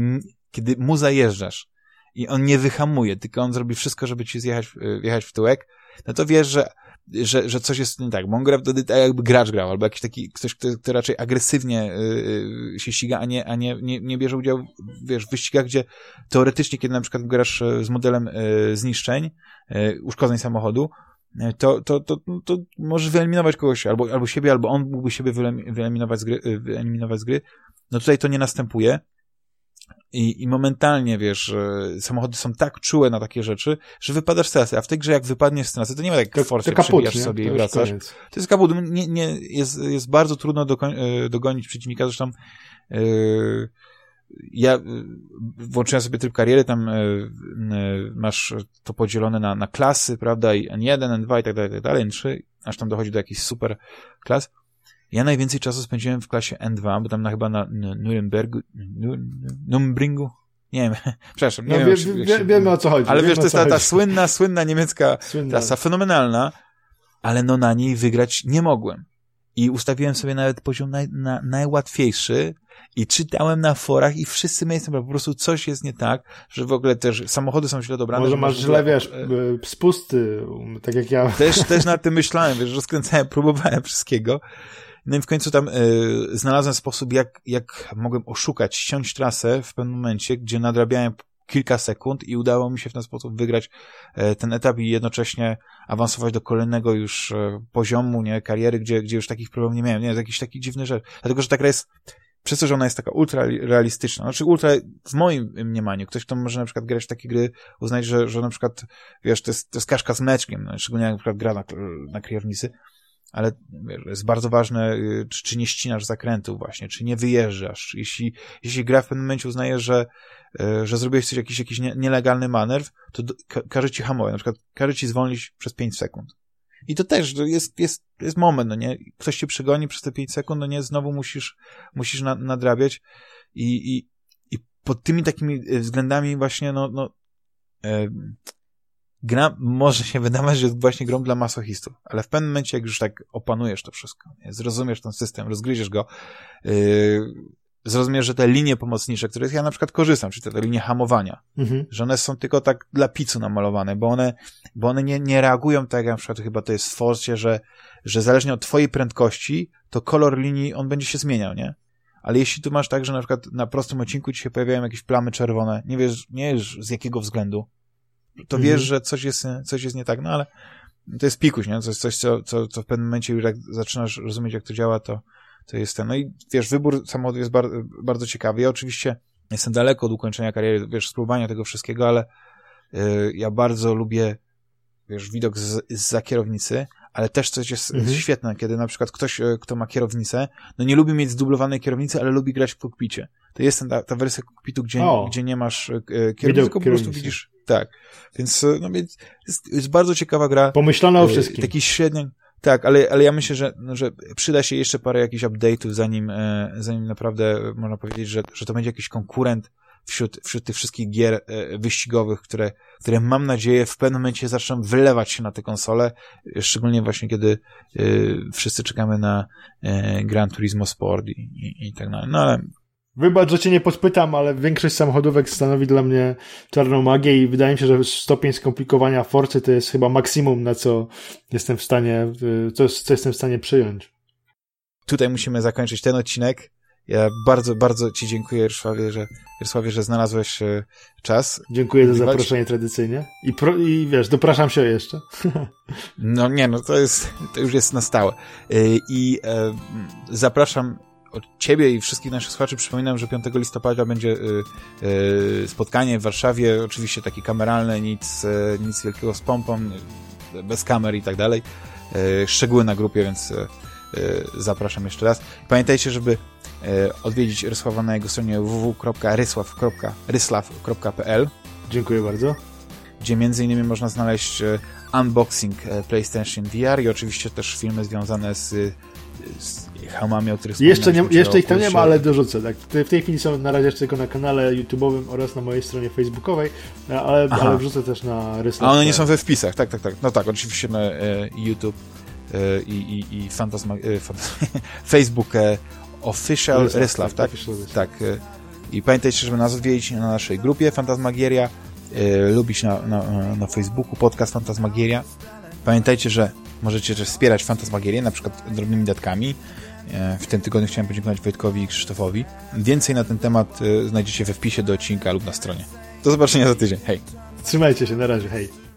kiedy mu zajeżdżasz, i on nie wyhamuje, tylko on zrobi wszystko, żeby ci zjechać, wjechać w tyłek, no to wiesz, że, że, że coś jest nie tak, bo wtedy tak jakby gracz grał, albo jakiś taki ktoś, kto, kto raczej agresywnie y, się ściga, a nie, a nie, nie, nie bierze udziału wiesz, w wyścigach, gdzie teoretycznie, kiedy na przykład grasz z modelem y, zniszczeń, y, uszkodzeń samochodu, to, to, to, to możesz wyeliminować kogoś, albo, albo siebie, albo on mógłby siebie wyeliminować z gry, wyeliminować z gry. No tutaj to nie następuje. I, I momentalnie, wiesz, samochody są tak czułe na takie rzeczy, że wypadasz z trasy, a w tej grze jak wypadniesz z trasy, to nie ma tak w to przebijasz sobie to i wracasz. To jest kaput. Nie, nie, jest, jest bardzo trudno e, dogonić przeciwnika, zresztą yy, ja włączyłem sobie tryb kariery, tam yy, masz to podzielone na, na klasy, prawda, i N1, N2 i tak dalej, i tak dalej, N3, aż tam dochodzi do jakichś super klas ja najwięcej czasu spędziłem w klasie N2, bo tam na, chyba na Nurembergu, Numbringu, nie wiem, [LAUGHS] przepraszam, nie no, wiem. Wie, wie, wiemy o co chodzi. Ale wiesz, to jest ta, ta słynna, słynna niemiecka słynna. trasa, fenomenalna, ale no na niej wygrać nie mogłem. I ustawiłem sobie nawet poziom naj, na, najłatwiejszy i czytałem na forach i wszyscy miejsca, po prostu coś jest nie tak, że w ogóle też samochody są źle dobrane. Może masz źle, wiesz, e, spusty, tak jak ja. Też, też nad tym [LAUGHS] myślałem, wiesz, rozkręcałem, [LAUGHS] próbowałem wszystkiego no i w końcu tam y, znalazłem sposób, jak, jak mogłem oszukać, ściąć trasę w pewnym momencie, gdzie nadrabiałem kilka sekund i udało mi się w ten sposób wygrać e, ten etap i jednocześnie awansować do kolejnego już e, poziomu, nie, kariery, gdzie, gdzie już takich problemów nie miałem, nie, jakiś taki dziwny rzecz. Dlatego, że ta gra jest, przez to, że ona jest taka ultra realistyczna, znaczy ultra, w moim mniemaniu, ktoś, kto może na przykład grać w takie gry, uznać, że, że na przykład, wiesz, to jest, to jest kaszka z meczkiem, no, szczególnie jak na przykład gra na, na kryjownicy, ale jest bardzo ważne, y, czy, czy nie ścinasz zakrętów właśnie, czy nie wyjeżdżasz. Jeśli, jeśli gra w pewnym momencie uznaje, że, y, że zrobiłeś coś, jakiś, jakiś nielegalny manewr, to do, ka każe ci hamować, na przykład każe ci zwolnić przez 5 sekund. I to też jest, jest, jest moment, no nie? Ktoś cię przegoni przez te 5 sekund, no nie? Znowu musisz, musisz na, nadrabiać i, i, i pod tymi takimi y, względami właśnie, no, no gra może się wydawać, że jest właśnie grą dla masochistów, ale w pewnym momencie, jak już tak opanujesz to wszystko, nie? zrozumiesz ten system, rozgryziesz go, yy, zrozumiesz, że te linie pomocnicze, które ja na przykład korzystam, czyli te linie hamowania, mhm. że one są tylko tak dla picu namalowane, bo one, bo one nie, nie reagują tak, jak na przykład chyba to jest w Forcie, że, że zależnie od twojej prędkości, to kolor linii, on będzie się zmieniał, nie? Ale jeśli tu masz tak, że na przykład na prostym odcinku ci się pojawiają jakieś plamy czerwone, nie wiesz, nie wiesz z jakiego względu, to mhm. wiesz, że coś jest, coś jest nie tak, no ale to jest pikuś, nie? Coś, coś co, co, co w pewnym momencie już jak zaczynasz rozumieć, jak to działa, to, to jest ten. No i wiesz, wybór samochodu jest bar bardzo ciekawy. Ja oczywiście jestem daleko od ukończenia kariery, wiesz, spróbowania tego wszystkiego, ale yy, ja bardzo lubię, wiesz, widok z, za kierownicy, ale też coś jest mhm. świetne, kiedy na przykład ktoś, e, kto ma kierownicę, no nie lubi mieć zdublowanej kierownicy, ale lubi grać w kokpicie. To jest ta, ta wersja kokpitu, gdzie, gdzie nie masz e, kierownicy, tylko po prostu widzisz tak. Więc, e, no, więc jest, jest bardzo ciekawa gra. Pomyślana o e, wszystkim. Taki średni. Tak, ale, ale ja myślę, że, no, że przyda się jeszcze parę jakichś update'ów, zanim, e, zanim naprawdę można powiedzieć, że, że to będzie jakiś konkurent wśród, wśród tych wszystkich gier wyścigowych, które, które mam nadzieję w pewnym momencie zaczną wylewać się na te konsole, szczególnie właśnie kiedy wszyscy czekamy na Gran Turismo Sport i, i, i tak dalej. No ale Wybacz, że cię nie podpytam, ale większość samochodówek stanowi dla mnie czarną magię i wydaje mi się, że stopień skomplikowania Forcy to jest chyba maksimum, na co jestem w stanie, co, co jestem w stanie przyjąć. Tutaj musimy zakończyć ten odcinek. Ja bardzo, bardzo Ci dziękuję, Jarosławie, że, Jarosławie, że znalazłeś e, czas. Dziękuję za zaproszenie tradycyjnie. I, pro, I wiesz, dopraszam się jeszcze. No nie, no to jest, to już jest na stałe. E, I e, zapraszam ciebie i wszystkich naszych słuchaczy przypominam, że 5 listopada będzie y, y, spotkanie w Warszawie, oczywiście takie kameralne, nic, y, nic wielkiego z pompą, y, bez kamer i tak dalej. Y, szczegóły na grupie, więc y, zapraszam jeszcze raz. Pamiętajcie, żeby odwiedzić Rysława na jego stronie www.rysław.ryslaw.pl Dziękuję bardzo. Gdzie między innymi można znaleźć unboxing PlayStation VR i oczywiście też filmy związane z, z hełmami, o których Jeszcze, nie, jeszcze ich tam nie ma, ale dorzucę. Tak. W tej chwili są na razie jeszcze tylko na kanale YouTube'owym oraz na mojej stronie facebookowej, ale, ale wrzucę też na rysach. A one nie są we wpisach, tak, tak, tak. No tak, oczywiście na e, YouTube e, i, i, i Fantasma, e, fantasma [LAUGHS] Facebook e, Official Ryslav, tak? Tak. E, I pamiętajcie, żeby nas odwiedzić na naszej grupie Fantasmagieria, e, lubić na, na, na Facebooku podcast Fantasmagieria. Pamiętajcie, że możecie też wspierać Fantasmagierię, na przykład drobnymi datkami. E, w tym tygodniu chciałem podziękować Wojtkowi i Krzysztofowi. Więcej na ten temat e, znajdziecie we wpisie do odcinka lub na stronie. Do zobaczenia za tydzień. Hej. Trzymajcie się, na razie. Hej.